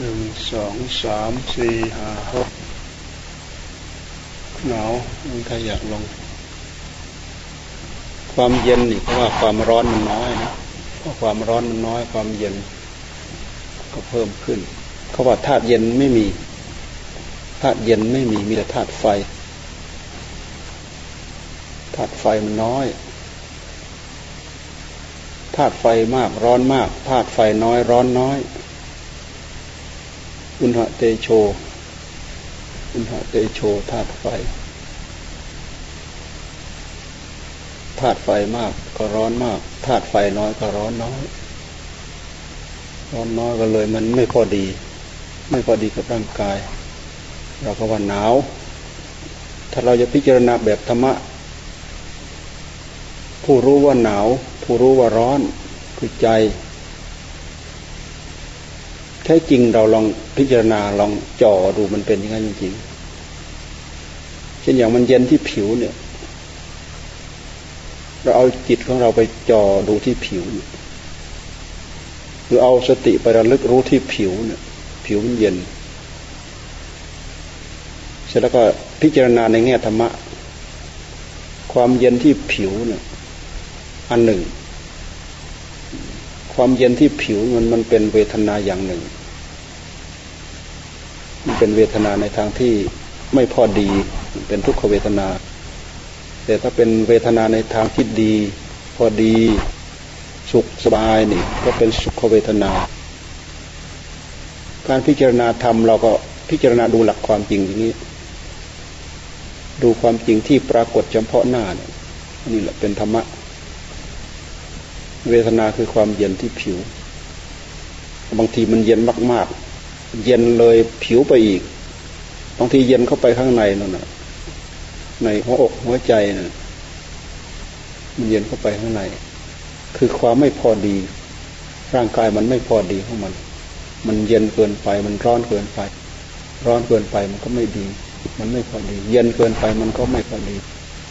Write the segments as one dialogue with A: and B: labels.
A: หนึ่งสองสามสี่ห้าหกหนาวมันขยักลง ความเย็นนี่เพราะว่าความร้อนมันน้อยนะเพราะความร้อนมันน้อย ความเย็นก็เพิ่มขึ้น เขาว่าธาตุเย็นไม่มีธาตุเย็นไม่มีมีแต่ธาตุไฟธาตุไฟมันน้อยธาตุไฟมากร้อนมากธาตุไฟน้อยร้อนน้อย อุณหเตโช อุณหเตโชธาตุไฟ ธาตุไฟมากก็ร้อนมาก ธาตุไฟน้อยก็ร้อนน้อย ร้อนน้อยก็เลยมันไม่พอดี ไม่พอดีกับร่างกาย เราก็ว่าหนาว ถ้าเราจะพิจารณาแบบธรรมะ ผู้รู้ว่าหนาว ผู้รู้ว่าร้อนคือใจ แท้จริงเราลองพิจารณาลองจ่อดูมันเป็นยังไงจริงๆ เช่นอย่างมันเย็นที่ผิวเนี่ย เราเอาจิตของเราไปจ่อดูที่ผิวหรือเอาสติไประลึกรู้ที่ผิวเนี่ย ผิวมันเย็น เสร็จแล้วก็พิจารณาในแง่ธรรมะ ความเย็นที่ผิวเนี่ย อันหนึ่ง ความเย็นที่ผิวมันมันเป็นเวทนาอย่างหนึ่ง มันเป็นเวทนาในทางที่ไม่พอดี เป็นทุกขเวทนา แต่ถ้าเป็นเวทนาในทางที่ดี พอดี สุขสบายนี่ ก็เป็นสุขเวทนา การพิจารณาธรรมเราก็พิจารณาดูหลักความจริงอย่างนี้ ดูความจริงที่ปรากฏเฉพาะหน้าเนี่ยนี่แหละเป็นธรรมะ เวทนาคือความเย็นที่ผิว บางทีมันเย็นมากๆ เย็นเลยผิวไปอีก บางทีเย็นเข้าไปข้างในนั่นน่ะในหัวอกหัวใจน่ะมันเย็นเข้าไปข้างใน คือความไม่พอดี ร่างกายมันไม่พอดีของมัน มันเย็นเกินไป มันร้อนเกินไป ร้อนเกินไปมันก็ไม่ดี มันไม่พอดี เย็นเกินไปมันก็ไม่พอดี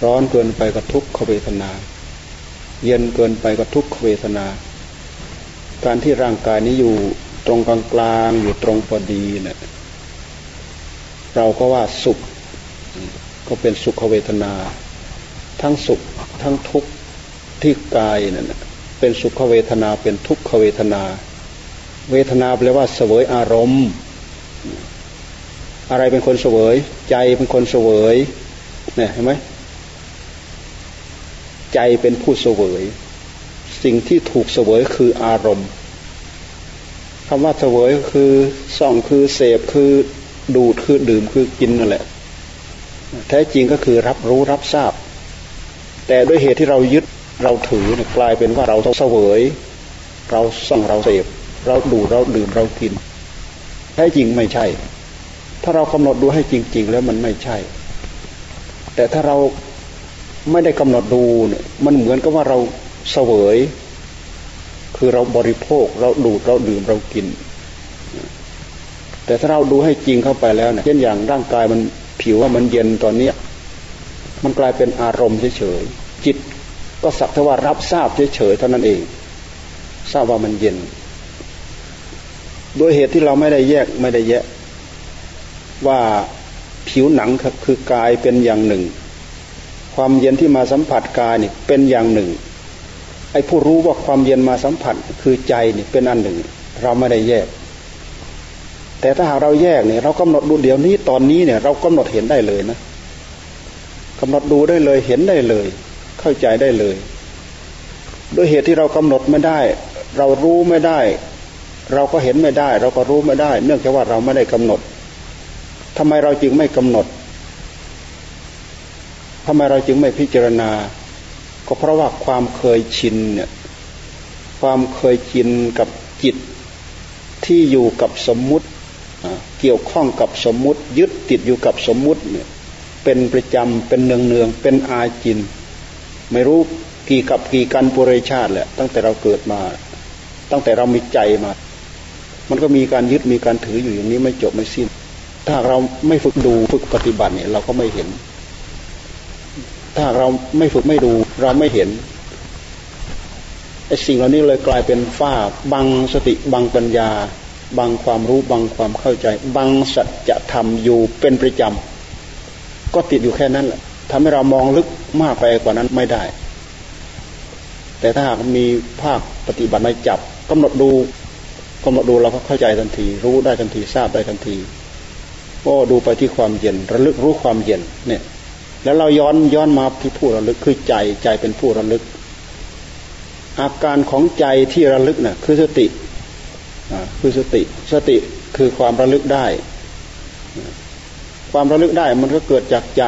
A: ร้อนเกินไปก็ทุกขเวทนา เย็นเกินไปก็ทุกขเวทนา การที่ร่างกายนี้อยู่ตรงกลางกลางอยู่ตรงพอดีเนะี่ยเราก็ว่าสุข ก็เป็นสุขเวทนา ทั้งสุขทั้งทุกข์ที่กายนั่นเป็นสุขเวทนาเป็นทุกขเวทนา เวทนาแปลว่าเสวยอารมณ์ อะไรเป็นคนเสวย ใจเป็นคนเสวยเนี่ยเห็นไหม ใจเป็นผู้เสวย สิ่งที่ถูกเสวยคืออารมณ์คำว่าเสวยคือส่องคือเสพคือดูดคือดื่มคือกินนั่นแหละ แท้จริงก็คือรับรู้รับทราบ แต่ด้วยเหตุที่เรายึดเราถือกลายเป็นว่าเราต้องเสวย เราส่องเราเสพเราดูเราดื่มเรากิน แท้จริงไม่ใช่ ถ้าเรากำหนดดูให้จริง ๆ แล้วมันไม่ใช่ แต่ถ้าเรา ไม่ได้กำหนดดูเนี่ยมันเหมือนกับว่าเราเสวย คือเราบริโภคเราดูดเราดื่มเรากิน แต่ถ้าเราดูให้จริงเข้าไปแล้วเนี่ยเช่นอย่างร่างกายมันผิวว่ามันเย็นตอนเนี้ยมันกลายเป็นอารมณ์เฉยๆจิตก็สักแต่ว่ารับทราบเฉยๆเท่านั้นเอง ทราบว่ามันเย็น โดยเหตุที่เราไม่ได้แยกไม่ได้แยะ ว่าผิวหนังคือกายเป็นอย่างหนึ่ง ความเย็นที่มาสัมผัสกายนี่เป็นอย่างหนึ่ง ไอ้ผู้รู้ว่าความเย็นมาสัมผัสคือใจนี่เป็นอันหนึ่ง เราไม่ได้แยก แต่ถ้าหากเราแยกเนี่ยเรากำหนดดูเดี๋ยวนี้ตอนนี้เนี่ย เรากำหนดเห็นได้เลยนะกำหนดดูได้เลยเห็นได้เลย เข้าใจได้เลยด้วยเหตุที่เรากำหนดไม่ได้ เรารู้ไม่ได้ เราก็เห็นไม่ได้ เราก็รู้ไม่ได้ เนื่องจากว่าเราไม่ได้กำหนดทำไมเราจึงไม่กำหนด ทำไมเราจึงไม่พิจารณา ก็เพราะว่าความเคยชินเนี่ยความเคยชินกับจิตที่อยู่กับสมมุติเกี่ยวข้องกับสมมุติ ยึดติดอยู่กับสมมุติเนี่ยเป็นประจำเป็นเนืองเนืองเป็นอาจิน ไม่รู้กี่กับกี่กันปุเรชาติแหละตั้งแต่เราเกิดมา ตั้งแต่เรามีใจมา มันก็มีการยึดมีการถืออยู่อย่างนี้ไม่จบไม่สิ้น ถ้าเราไม่ฝึกดูฝึกปฏิบัติเนี่ยเราก็ไม่เห็น ถ้าเราไม่ฝึกไม่ดู เราไม่เห็นไอ้สิ่งเหล่านี้เลยกลายเป็นฝ้าบังสติบังปัญญาบังความรู้บังความเข้าใจบังสัจธรรมอยู่เป็นประจำก็ติดอยู่แค่นั้นแหละทำให้เรามองลึกมากไปกว่านั้นไม่ได้ แต่ถ้าหากมีภาคปฏิบัติมาจับกำหนดดูกำหนดดูเราก็เข้าใจทันที รู้ได้ทันทีทราบได้ทันทีก็ดูไปที่ความเย็น ระลึกรู้ความเย็นเนี่ย แล้วเราย้อนย้อนมาที่ผู้ระลึกคือใจใจเป็นผู้ระลึก อาการของใจที่ระลึกนะ่ะคือสติคือสติสติคือความระลึกได้ ความระลึกได้มันก็เกิดจากใจ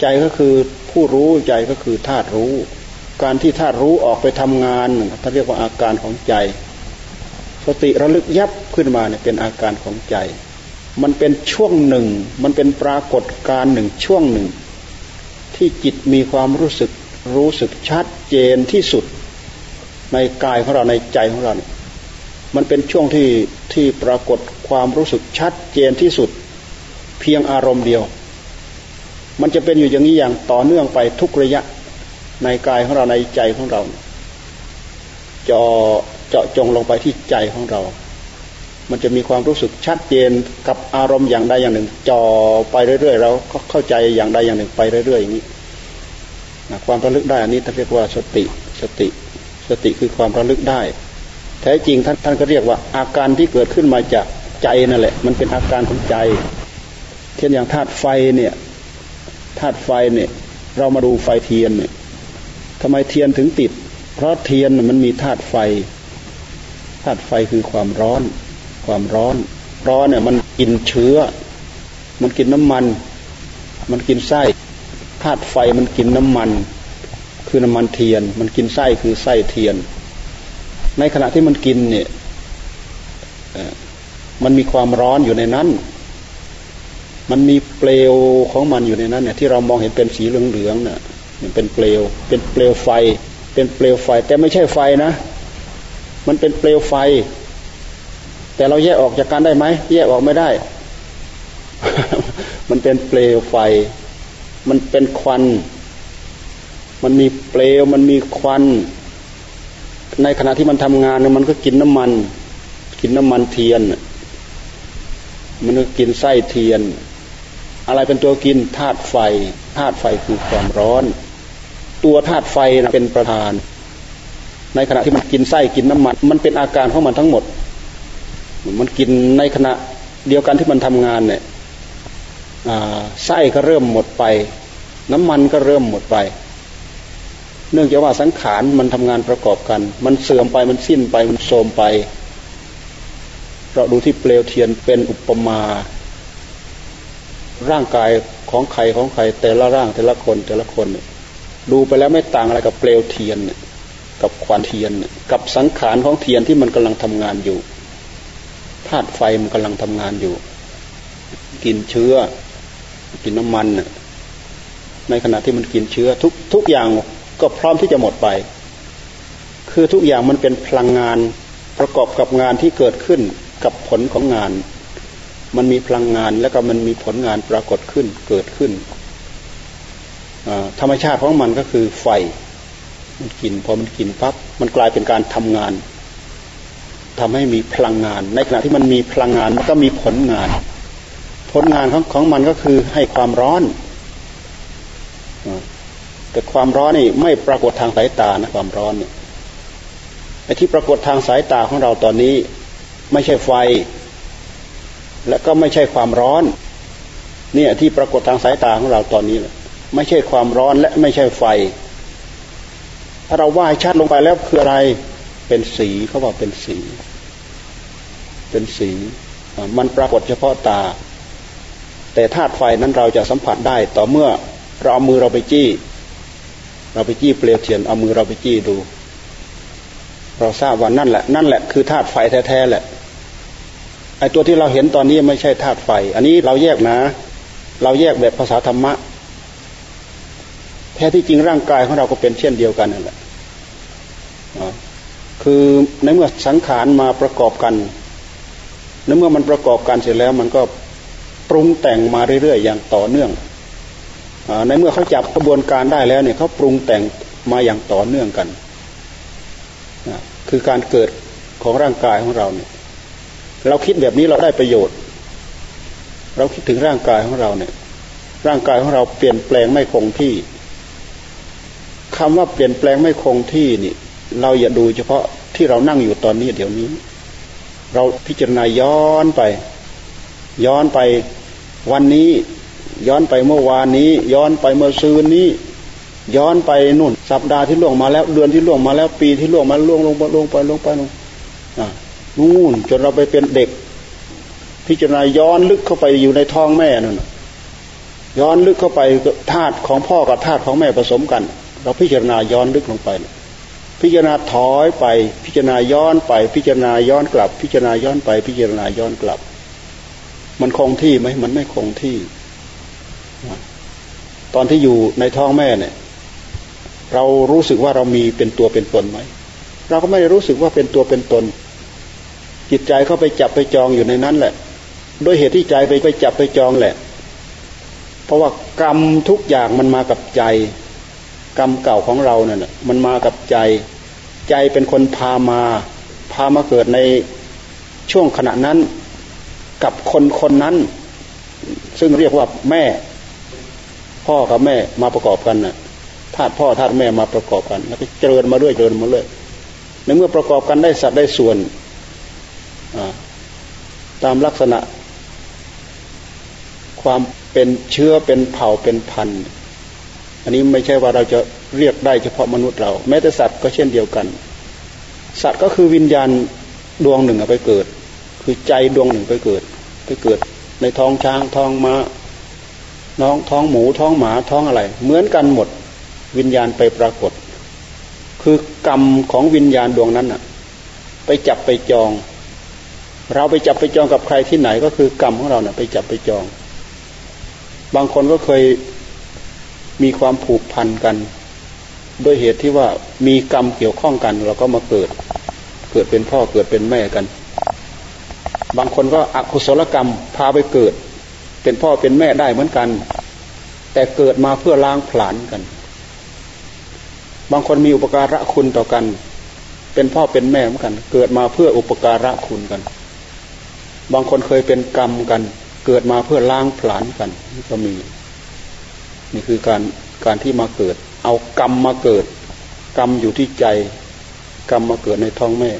A: ใจก็คือผู้รู้ใจก็คือธาตุรู้ การที่ธาตุรู้ออกไปทำงานท่าเรียกว่าอาการของใจ สติระลึกยับขึ้นมาเนี่ยเป็นอาการของใจ มันเป็นช่วงหนึ่ง มันเป็นปรากฏการหนึ่งช่วงหนึ่ง ที่จิตมีความรู้สึกรู้สึกชัดเจนที่สุด ในกายของเราในใจของเราเนี่ยมันเป็นช่วงที่ที่ปรากฏความรู้สึกชัดเจนที่สุด เพียงอารมณ์เดียว มันจะเป็นอยู่อย่างนี้อย่างต่อเนื่องไปทุกระยะในกายของเราในใจของเราเจาะเจาะจงลงไปที่ใจของเรา มันจะมีความรู้สึกชัดเจนกับอารมณ์อย่างใดอย่างหนึ่งจ่อไปเรื่อยๆเราก็เข้าใจอย่างใดอย่างหนึ่งไปเรื่อยๆอย่างนี้ความระลึกได้อันนี้ท่านเรียกว่าสติสติ สติคือความระลึกได้ แท้จริงท่านท่านก็เรียกว่าอาการที่เกิดขึ้นมาจากใจนั่นแหละ มันเป็นอาการของใจเช่นอย่างธาตุไฟเนี่ยธาตุไฟเนี่ย เรามาดูไฟเทียนเนี่ยทำไมเทียนถึงติด เพราะเทียนมันมีธาตุไฟธาตุไฟคือความร้อน ความร้อน ร้อนเนี่ยมันกินเชื้อ มันกินน้ำมัน มันกินไส้ธาตุไฟมันกินน้ำมัน คือน้ำมันเทียน มันกินไส้คือไส้เทียน ในขณะที่มันกินเนี่ยมันมีความร้อนอยู่ในนั้น มันมีเปลวของมันอยู่ในนั้นเนี่ยที่เรามองเห็นเป็นสีเหลืองๆเนี่ยเป็นเปลว เป็นเปลวไฟ เป็นเปลวไฟ แต่ไม่ใช่ไฟนะ มันเป็นเปลวไฟ แต่เราแยกออกจากกันได้ไหมแยกออกไม่ได้ มันเป็นเปลวไฟ มันเป็นควัน มันมีเปลวมันมีควัน ในขณะที่มันทำงานมันก็กินน้ำมัน กินน้ำมันเทียน มันก็กินไส้เทียน อะไรเป็นตัวกินธาตุไฟธาตุไฟคือความร้อน ตัวธาตุไฟนะเป็นประธาน ในขณะที่มันกินไส้กินน้ำมัน มันเป็นอาการของมันทั้งหมด มันกินในขณะเดียวกันที่มันทำงานเนี่ยไส้ก็เริ่มหมดไป น้ำมันก็เริ่มหมดไป เนื่องจากว่าสังขารมันทำงานประกอบกัน มันเสื่อมไปมันสิ้นไปมันโทรมไปเราดูที่เปลวเทียนเป็นอุปมา ร่างกายของใครของใคร แต่ละร่างแต่ละคนแต่ละคนดูไปแล้วไม่ต่างอะไรกับเปลวเทียนกับควันเทียนกับสังขารของเทียนที่มันกำลังทำงานอยู่ ธาตุไฟมันกำลังทำงานอยู่ กินเชื้อ กินน้ำมันในขณะที่มันกินเชื้อทุกทุกอย่างก็พร้อมที่จะหมดไป คือทุกอย่างมันเป็นพลังงานประกอบกับงานที่เกิดขึ้นกับผลของงาน มันมีพลังงานแล้วก็มันมีผลงานปรากฏขึ้นเกิดขึ้นธรรมชาติของมันก็คือไฟ มันกินพอมันกินปั๊บมันกลายเป็นการทำงาน ทำให้มีพลังงาน ในขณะที่มันมีพลังงานมันก็มีผลงาน ผลงานของของมันก็คือให้ความร้อน แต่ความร้อนนี่ไม่ปรากฏทางสายตานะความร้อนเนี่ยไอ้ที่ปรากฏทางสายตาของเราตอนนี้ ไม่ใช่ไฟ และก็ไม่ใช่ความร้อน เนี่ยที่ปรากฏทางสายตาของเราตอนนี้ไม่ใช่ความร้อนและไม่ใช่ไฟ ถ้าเราว่ายชัดลงไปแล้วคืออะไร เป็นสีเขาบอกเป็นสี เป็นสี มันปรากฏเฉพาะตา แต่ธาตุไฟนั้นเราจะสัมผัสได้ ต่อเมื่อเราเอามือเราไปจี้ เราไปจี้เปลวเทียนเอามือเราไปจี้ดู เราทราบว่านั่นแหละ นั่นแหละคือธาตุไฟแท้ๆแหละไอตัวที่เราเห็นตอนนี้ไม่ใช่ธาตุไฟ อันนี้เราแยกนะ เราแยกแบบภาษาธรรมะแท้ที่จริงร่างกายของเราก็เป็นเช่นเดียวกันนั่นแหละ คือในเมื่อสังขารมาประกอบกัน ในเมื่อมันประกอบกันเสร็จแล้วมันก็ปรุงแต่งมาเรื่อยๆอย่างต่อเนื่อง ในเมื่อเขาจับกระบวนการได้แล้วเนี่ยเขาปรุงแต่งมาอย่างต่อเนื่องกัน คือการเกิดของร่างกายของเราเนี่ย เราคิดแบบนี้เราได้ประโยชน์ เราคิดถึงร่างกายของเราเนี่ย ร่างกายของเราเปลี่ยนแปลงไม่คงที่คำว่าเปลี่ยนแปลงไม่คงที่นี่ เราอย่าดูเฉพาะที่เรานั่งอยู่ตอนนี้เดี๋ยวนี้ เราพิจารณาย้อนไป ย้อนไปวันนี้ ย้อนไปเมื่อวานนี้ ย้อนไปเมื่อซืนนี้ ย้อนไปนู่น สัปดาห์ที่ล่วงมาแล้ว เดือนที่ล่วงมาแล้ว ปีที่ล่วงมาล่วงลงไปลงไปลงไปลงนู่นจนเราไปเป็นเด็ก พิจารณาย้อนลึกเข้าไปอยู่ในท้องแม่นั่นย้อนลึกเข้าไปธาตุของพ่อกับธาตุของแม่ผสมกัน เราพิจารณาย้อนลึกลงไป พิจารณาถอยไป พิจารณาย้อนไป พิจารณาย้อนกลับ พิจารณาย้อนไป พิจารณาย้อนกลับ มันคงที่ไหมมันไม่คงที่ ตอนที่อยู่ในท้องแม่เนี่ย เรารู้สึกว่าเรามีเป็นตัวเป็นตนไหมเราก็ไม่ได้รู้สึกว่าเป็นตัวเป็นตน จิตใจเข้าไปจับไปจองอยู่ในนั้นแหละโดยเหตุที่ใจไปไปจับไปจองแหละ เพราะว่ากรรมทุกอย่างมันมากับใจ กรรมเก่าของเราเนี่ยมันมากับใจใจเป็นคนพามา พามาเกิดในช่วงขณะนั้นกับคนคนนั้น ซึ่งเรียกว่าแม่ พ่อกับแม่มาประกอบกันน่ะธาตุพ่อธาตุแม่มาประกอบกัน แล้วก็เจริญมาด้วยเจริญมาเลยในเมื่อประกอบกันได้สัตว์ได้ส่วนตามลักษณะ ความเป็นเชื้อเป็นเผ่าเป็นพันธุ์ อันนี้ไม่ใช่ว่าเราจะเรียกได้เฉพาะมนุษย์เรา แม้แต่สัตว์ก็เช่นเดียวกัน สัตว์ก็คือวิญญาณดวงหนึ่งไปเกิด คือใจดวงหนึ่งไปเกิด ไปเกิด ในท้องช้างท้องมา้าน้องท้องหมูท้องหมาท้องอะไร เหมือนกันหมดวิญญาณไปปรากฏ คือกรรมของวิญญาณดวงนั้นน่ะ ไปจับไปจอง เราไปจับไปจองกับใครที่ไหนก็คือกรรมของเราเนี่ยไปจับไปจอง บางคนก็เคย มีความผูกพันกัน ด้วยเหตุที่ว่ามีกรรมเกี่ยวข้องกัน เราก็มาเกิด เกิดเป็นพ่อเกิดเป็นแม่กัน บางคนก็อกุศลกรรมพาไปเกิด เป็นพ่อเป็นแม่ได้เหมือนกัน แต่เกิดมาเพื่อล้างผลาญกัน บางคนมีอุปการะคุณต่อกัน เป็นพ่อเป็นแม่เหมือนกัน เกิดมาเพื่ออุปการะคุณกัน บางคนเคยเป็นกรรมกัน เกิดมาเพื่อล้างผลาญกันก็มี นี่คือการการที่มาเกิด เอากรรมมาเกิด กรรมอยู่ที่ใจ กรรมมาเกิดในท้องแม่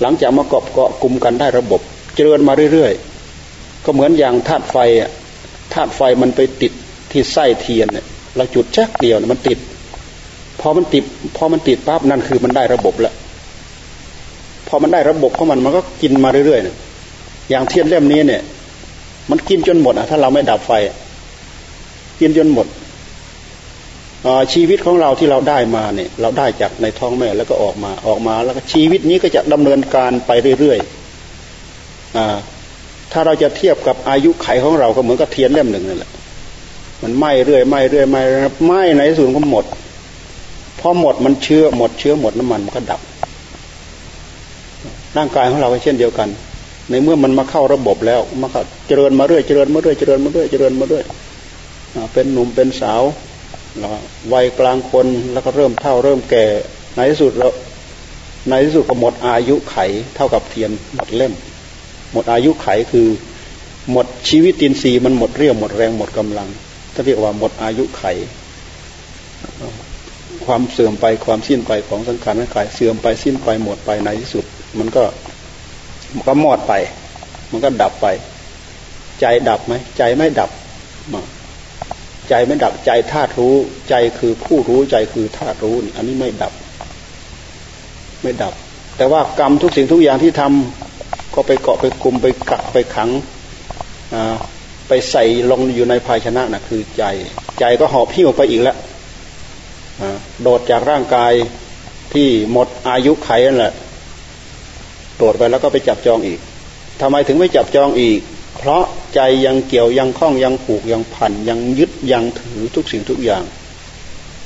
A: หลังจากมากาะเกาะกลุ่มกันได้ระบบ เจริญมาเรื่อยๆ ก็เหมือนอย่างธาตุไฟอะธาตุไฟมันไปติดที่ไส้เทียนเนี่ยเราจุดแจ๊กเดียวมันติดพอมันติดพอมันติดปั๊บนั่นคือมันได้ระบบแล้วพอมันได้ระบบของมันมันก็กินมาเรื่อยๆอย่างเทียนเล่มนี้เนี่ย มันกินจนหมดอะถ้าเราไม่ดับไฟ กินจนหมดชีวิตของเราที่เราได้มาเนี่ยเราได้จากในท้องแม่แล้วก็ออกมาออกมา แล้วก็ชีวิตนี้ก็จะดำเนินการไปเรื่อยๆถ้าเราจะเทียบกับอายุไขของเราก็เหมือนกับเทียนเล่มหนึ่งนั่นแหละมันไหม้เรื่อยไหม้เรื่อยไหม้ไหม้ในส่วนก็หมดพอหมดมันเชื้อหมดเชื้อหมดน้ำมันมันก็ดับ ร่างกายของเราก็เช่นเดียวกัน ในเมื่อมันมาเข้าระบบแล้วมันก็เจริญมาเรื่อยเจริญมาเรื่อยเจริญมาเรื่อยเจริญมาเรื่อย เป็นหนุ่มเป็นสาววัยกลางคนแล้วก็เริ่มเท่าเริ่มแก่ ในที่สุดแล้วในที่สุดก็หมดอายุไขเท่ากับเทียนหมดเล่ม หมดอายุไขคือ หมดชีวิตตินซีมันหมดเรี่ยวหมดแรงหมดกำลังถ้าเรียกว่าหมดอายุไข ความเสื่อมไปความสิ้นไปของสังขารร่างกายเสื่อมไปสิ้นไปหมดไปในที่สุด มันก็มันก็หมดไป มันก็ดับไป ใจดับไหมใจไม่ดับ ใจไม่ดับใจธาตุรู้ ใจคือผู้รู้ใจคือธาตุรู้อันนี้ไม่ดับ ไม่ดับ แต่ว่ากรรมทุกสิ่งทุกอย่างที่ทำก็ไปเกาะไปกลุ่มไปกักไปขังไปใส่ลงอยู่ในภาชนะนะคือใจ ใจก็หอบพิ้วไปอีกแล้วโดดจากร่างกายที่หมดอายุไขนั่นแหละโดดไปแล้วก็ไปจับจองอีกทำไมถึงไม่จับจองอีก เพราะใจยังเกี่ยวยังคล้องยังผูกยังพันยังยึดยังถือทุกสิ่งทุกอย่าง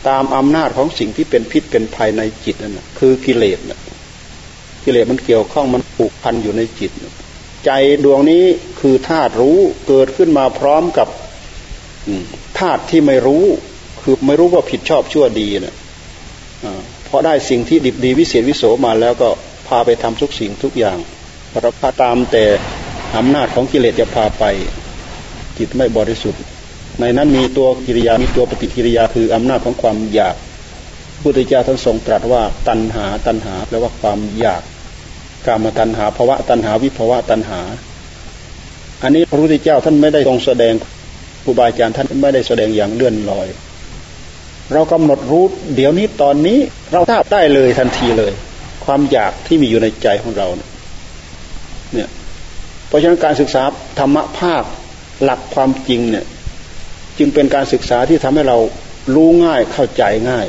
A: ตามอำนาจของสิ่งที่เป็นพิษเป็นภัยในจิตนั่นนะคือกิเลสนะกิเลสมันเกี่ยวข้องมันผูกพันอยู่ในจิตใจดวงนี้คือธาตุรู้เกิดขึ้นมาพร้อมกับธาตุที่ไม่รู้คือไม่รู้ว่าผิดชอบชั่วดีเนะ่ยพอได้สิ่งที่ดิบดีวิเศษวิโสมาแล้วก็พาไปทำทุกสิ่งทุกอย่างเราพาตามแต่ อำนาจของกิเลสจะพาไป จิตไม่บริสุทธิ์ ในนั้นมีตัวกิริยา มีตัวปฏิกิริยาคืออำนาจของความอยากพุทธเจ้าท่านทรงตรัสว่าตัณหาตัณหาแปลว่าความอยากกามตัณหาภาวะตัณหาวิภาวะตัณหา อันนี้พระพุทธเจ้าท่านไม่ได้ทรงแสดงครูบาอาจารย์ท่านไม่ได้แสดงอย่างเลื่อนลอย เรากำหนดรู้เดี๋ยวนี้ตอนนี้เราทราบได้เลยทันทีเลย ความอยากที่มีอยู่ในใจของเราเนี่ย เพราะฉะนั้นการศึกษาธรรมะภาคหลักความจริงเนี่ยจึงเป็นการศึกษาที่ทำให้เรารู้ง่ายเข้าใจง่าย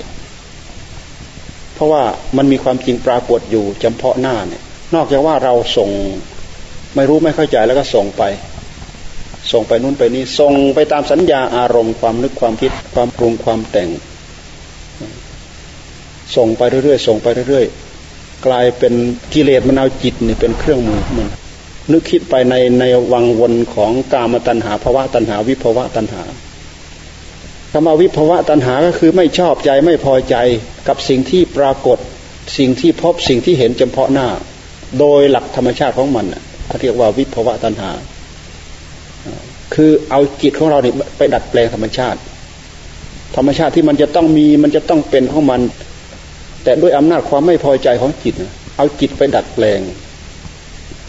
A: เพราะว่ามันมีความจริงปรากฏอยู่จำเพาะหน้าเนี่ยนอกจากว่าเราส่งไม่รู้ไม่เข้าใจแล้วก็ส่งไป ส่งไปนู้นไปนี้ส่งไปตามสัญญาอารมณ์ความนึกความคิดความปรุงความแต่ง ส่งไปเรื่อยๆส่งไปเรื่อยๆกลายเป็นกิเลสมันเอาจิตเนี่ยเป็นเครื่องมือมัน นึกคิดไปในในวังวนของกามตัณหาภาวะตัณหา วิภาวะตัณหาคำว่าวิภาวะตัณหาก็คือไม่ชอบใจไม่พอใจกับสิ่งที่ปรากฏสิ่งที่พบสิ่งที่เห็นเฉพาะหน้า โดยหลักธรรมชาติของมันเขาเรียกว่าวิภาวะตัณหา คือเอาจิตของเราเนี่ยไปดัดแปลงธรรมชาติ ธรรมชาติที่มันจะต้องมีมันจะต้องเป็นของมัน แต่ด้วยอำนาจความไม่พอใจของจิต เอาจิตไปดัดแปลง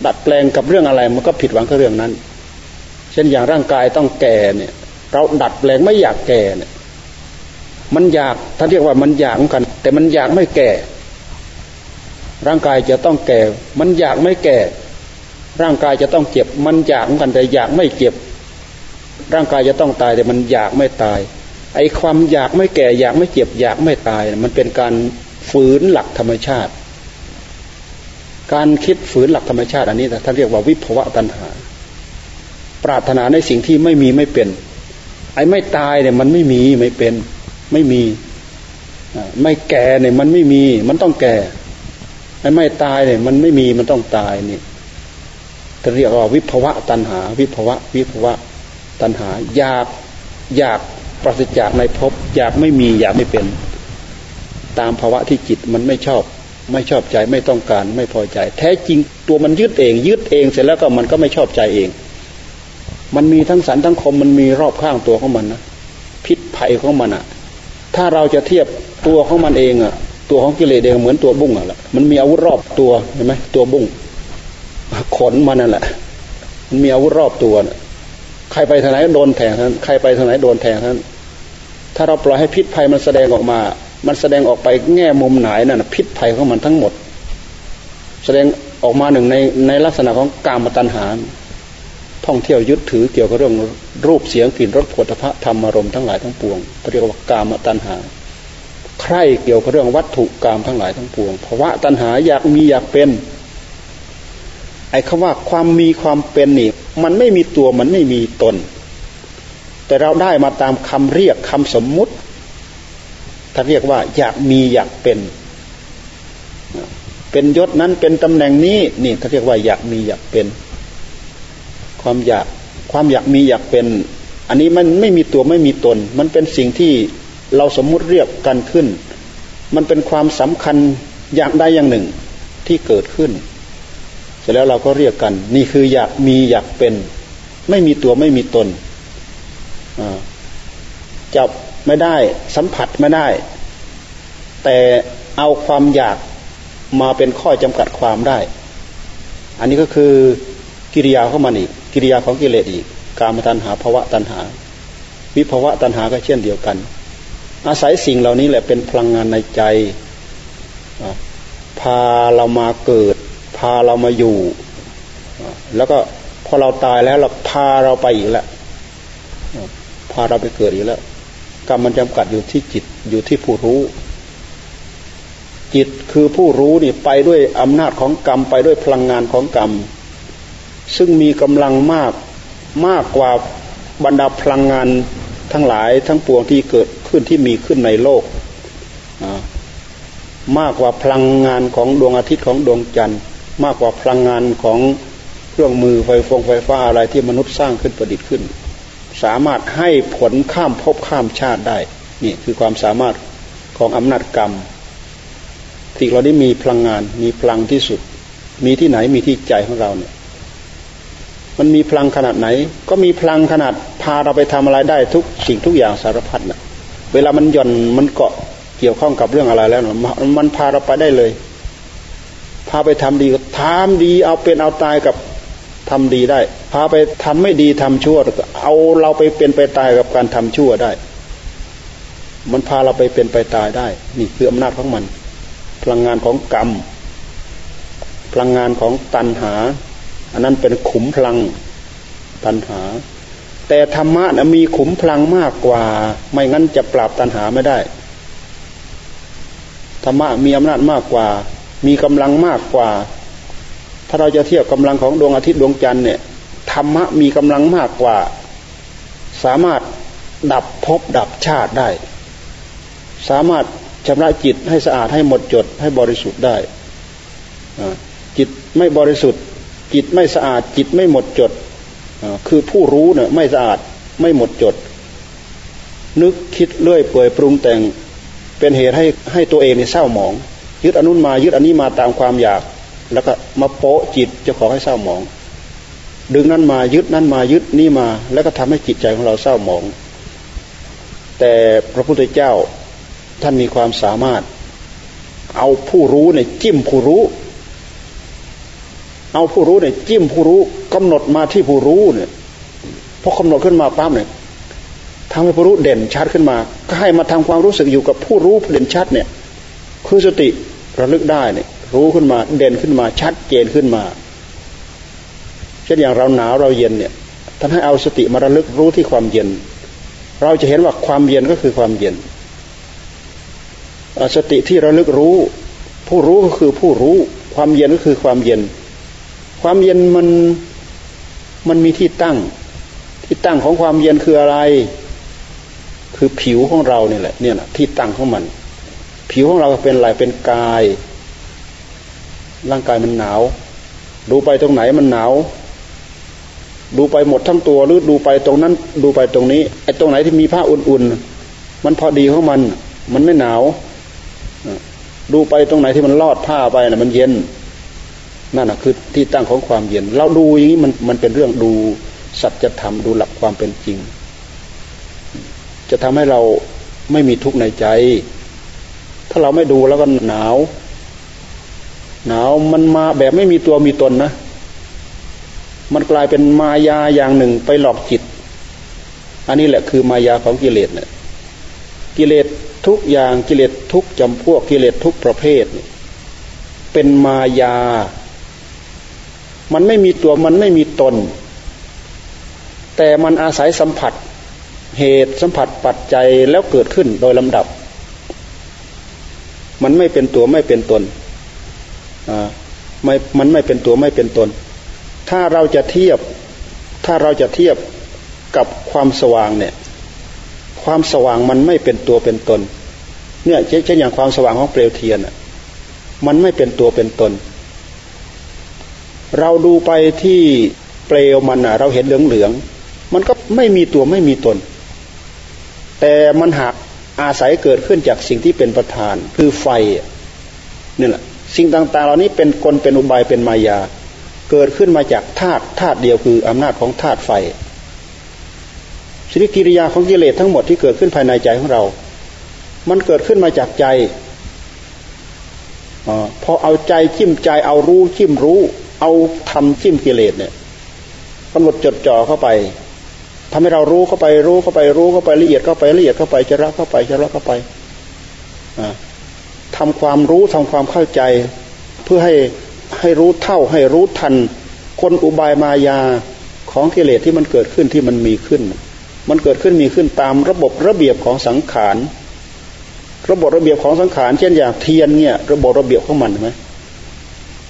A: ดัดแปลงกับเรื่องอะไร มันก็ผิดหวังกับเรื่องนั้น เช่นอย่างร่างกายต้องแก่เนี่ย เราดัดแปลงไม่อยากแก่เนี่ย มันอยากท่านเรียกว่ามันอยากเหมือนกัน แต่มันอยากไม่แก่ ร่างกายจะต้องแก่ มันอยากไม่แก่ ร่างกายจะต้องเจ็บ มันอยากเหมือนกันแต่อยากไม่เจ็บ ร่างกายจะต้องตายแต่มันอยากไม่ตาย ไอ้ความอยากไม่แก่ อยากไม่เจ็บ อยากไม่ตาย มันเป็นการฝืนหลักธรรมชาติ การคิดฝืนหลักธรรมชาติอันนี้ท่านเรียกว่าวิภวะตัณหา ปรารถนาในสิ่งที่ไม่มีไม่เป็น ไอ้ไม่ตายเนี่ยมันไม่มีไม่เป็นไม่มี ไม่แก่เนี่ยมันไม่มี มันต้องแก่ ไอ้ไม่ตายเนี่ยมันไม่มีมันต้องตายนี่ท่านเรียกว่าวิภวะตัณหา วิภวะ วิภวะตัณหา อยากอยากปราศจากในภพอยากไม่มีอยากไม่เป็น ตามภาวะที่จิตมันไม่ชอบ ไม่ชอบใจไม่ต้องการไม่พอใจ แท้จริงตัวมันยึดเอง ยึดเองเสร็จแล้วก็มันก็ไม่ชอบใจเอง มันมีทั้งสันทั้งคมมันมีรอบข้างตัวของมันนะพิษภัยของมันอะ ถ้าเราจะเทียบตัวของมันเองอะ ตัวของกิเลสเองเหมือนตัวบุ้งอะละมันมีอาวุธรอบตัวเห็นไหมตัวบุ้งขนมันนั่นแหละมันมีอาวุธรอบตัวนะใครไปทางไหนโดนแทงท่านใครไปทางไหนโดนแทงท่านถ้าเราปล่อยให้พิษภัยมันแสดงออกมา มันแสดงออกไปแง่มุมไหนนั่นพิษภัยของมันทั้งหมด แสดงออกมาหนึ่งในในลักษณะของกามตัณหาท่องเที่ยวยึดถือเกี่ยวกับเรื่องรูปเสียงกลิ่นรสผลิภัณฑ์ธรรมอารมณ์ทั้งหลายทั้งปวงเรียกว่ากามตัณหา ใครเกี่ยวกับเรื่องวัตถุกามทั้งหลายทั้งปวงภาวะตัณหาอยากมีอยากเป็น ไอ้คำว่าความมีความเป็นนี่ มันไม่มีตัวมันไม่มีตน แต่เราได้มาตามคำเรียกคำสมมุติ ท่านเรียกว่า อยากมีอยากเป็น เป็นยศนั้นเป็นตำแหน่งนี้นี่ท่านเรียกว่าอยากมีอยากเป็น ความอยากความอยากมีอยากเป็น อันนี้มันไม่มีตัวไม่มีตน มันเป็นสิ่งที่เราสมมุติเรียกกันขึ้น มันเป็นความสำคัญอย่างใดอย่างหนึ่งที่เกิดขึ้น เสร็จแล้วเราก็เรียกกัน นี่คืออยากมีอยากเป็น ไม่มีตัวไม่มีตนจับ ไม่ได้ สัมผัสไม่ได้ แต่เอาความอยากมาเป็นข้อจำกัดความได้ อันนี้ก็คือกิริยาของมันอีก กิริยาของกิเลสอีก การมตัณหาภาวะตัณหา วิภาวะตัณหาก็เช่นเดียวกัน อาศัยสิ่งเหล่านี้แหละเป็นพลังงานในใจ พาเรามาเกิด พาเรามาอยู่ แล้วก็พอเราตายแล้วเราพาเราไปอีกแล้ว พาเราไปเกิดอีกแล้ว กรรมมันจำกัดอยู่ที่จิตอยู่ที่ผู้รู้ จิตคือผู้รู้นี่ไปด้วยอำนาจของกรรมไปด้วยพลังงานของกรรม ซึ่งมีกำลังมากมากกว่าบรรดาพลังงานทั้งหลายทั้งปวงที่เกิดขึ้นที่มีขึ้นในโลก มากกว่าพลังงานของดวงอาทิตย์ของดวงจันทร์ มากกว่าพลังงานของเครื่องมือไฟฟงไฟฟ้าอะไรที่มนุษย์สร้างขึ้นประดิษฐ์ขึ้น สามารถให้ผลข้ามภพข้ามชาติได้นี่คือความสามารถของอำนาจกรรมสิ่งเราได้มีพลังงาน มีพลังที่สุด มีที่ไหนมีที่ใจของเราเนี่ย มันมีพลังขนาดไหน ก็มีพลังขนาดพาเราไปทำอะไรได้ทุกสิ่งทุกอย่างสารพัดนะเวลามันหย่อนมันเกาะเกี่ยวข้องกับเรื่องอะไรแล้วนะมันพาเราไปได้เลย พาไปทำดีก็ทำดีเอาเป็นเอาตายกับ ทำดีได้ พาไปทำไม่ดีทำชั่ว เอาเราไปเป็นไปตายกับการทำชั่วได้ มันพาเราไปเป็นไปตายได้ นี่คืออำนาจของมัน พลังงานของกรรม พลังงานของตัณหา อันนั้นเป็นขุมพลังตัณหา แต่ธรรมะนะมีขุมพลังมากกว่า ไม่งั้นจะปราบตัณหาไม่ได้ธรรมะมีอำนาจมากกว่า มีกำลังมากกว่า ถ้าเราจะเทียบกำลังของดวงอาทิตย์ดวงจันทร์เนี่ยธรรมะมีกำลังมากกว่า สามารถดับภพดับชาติได้ สามารถชำระจิตให้สะอาดให้หมดจดให้บริสุทธิ์ได้จิตไม่บริสุทธิ์ จิตไม่สะอาด จิตไม่หมดจดคือผู้รู้เนี่ยไม่สะอาดไม่หมดจด นึกคิดเลื่อยเปื่อยปรุงแต่งเป็นเหตุให้ให้ตัวเองเนี่ยเศร้าหมอง ยึดอนุนมายึดอันนี้มาตามความอยาก แล้วก็มาโปะจิตจะขอให้เศร้าหมอง ดึงนั้นมายึดนั้นมายึดนี่มา แล้วก็ทำให้จิตใจของเราเศร้าหมอง แต่พระพุทธเจ้าท่านมีความสามารถ เอาผู้รู้เนี่ยจิ้มผู้รู้ เอาผู้รู้เนี่ยจิ้มผู้รู้กำหนดมาที่ผู้รู้เนี่ยพอกำหนดขึ้นมาปั๊บเนี่ยทำให้ผู้รู้เด่นชัดขึ้นมา ก็ให้มาทำความรู้สึกอยู่กับผู้รู้เด่นชัดเนี่ย คือสติระลึกได้เนี่ย รู้ขึ้นมาเด่นขึ้นมาชัดเจนขึ้นมา เช่นอย่างเราหนาวเราเย็นเนี่ยท่านให้เอาสติมาระลึกรู้ที่ความเย็น เราจะเห็นว่าความเย็นก็คือความเย็น สติที่ระลึกรู้ ผู้รู้ก็คือผู้รู้ ความเย็นก็คือความเย็น ความเย็นมันมันมีที่ตั้ง ที่ตั้งของความเย็นคืออะไร คือผิวของเราเนี่ยแหละเนี่ยนะที่ตั้งของมัน ผิวของเราเป็นอะไรเป็นกาย ร่างกายมันหนาว ดูไปตรงไหนมันหนาว ดูไปหมดทั้งตัวหรือดูไปตรงนั้น ดูไปตรงนี้ไอ้ตรงไหนที่มีผ้าอุ่นๆ มันพอดีของมัน มันไม่หนาว ดูไปตรงไหนที่มันลอดผ้าไปนะ่ะ มันเย็นนั่นนะคือที่ตั้งของความเย็น เราดูอย่างนี้มันมันเป็นเรื่องดูสัจธรรมดูหลักความเป็นจริง จะทำให้เราไม่มีทุกข์ในใจ ถ้าเราไม่ดูแล้วก็หนาว หนาวมันมาแบบไม่มีตัวมีตนนะ มันกลายเป็นมายาอย่างหนึ่งไปหลอกจิต อันนี้แหละคือมายาของกิเลสเนี่ยกิเลสทุกอย่างกิเลสทุกจำพวกกิเลสทุกประเภท เป็นมายา มันไม่มีตัวมันไม่มีตน แต่มันอาศัยสัมผัส เหตุสัมผัสปัจจัยแล้วเกิดขึ้นโดยลำดับ มันไม่เป็นตัวไม่เป็นตน ไม่มันไม่เป็นตัวไม่เป็นตน ถ้าเราจะเทียบ ถ้าเราจะเทียบกับความสว่างเนี่ย ความสว่างมันไม่เป็นตัวเป็นตน เนี่ยเช่นอย่างความสว่างของเปลวเทียนมันไม่เป็นตัวเป็นตน เราดูไปที่เปลวมันเราเห็นเหลืองเหลืองมันก็ไม่มีตัวไม่มีตน แต่มันหากอาศัยเกิดขึ้นจากสิ่งที่เป็นประธาน คือไฟนี่แหละ สิ่งต่างๆ เหล่านี้เป็นกลเป็นอุบายเป็นมายา เกิดขึ้นมาจากธาตุธาตุเดียวคืออำนาจของธาตุไฟสิริกิริยาของกิเลสทั้งหมดที่เกิดขึ้นภายในใจของเรา มันเกิดขึ้นมาจากใจอพอเอาใจจิ้มใจเอารู้จิ้มรู้ เอาทำจิ้มกิเลสเนี่ยกำหนดจดจ่อเข้าไปทำให้เรารู้เข้าไปรู้เข้าไปรู้เข้าไปละเอียดเข้าไปละเอียดเข้าไปจะรักเข้าไปจะรักเข้าไป อ่าทำความรู้ทำความเข้าใจ เพื่อให้ให้รู้เท่าให้รู้ทันคนอุบายมายาของกิเลสที่มันเกิดขึ้นที่มันมีขึ้น มันเกิดขึ้นมีขึ้นตามระบบระเบียบของสังขาร ระบบระเบียบของสังขาร เช่นอย่างเทียนเนี่ยระบบระเบียบของมันไหม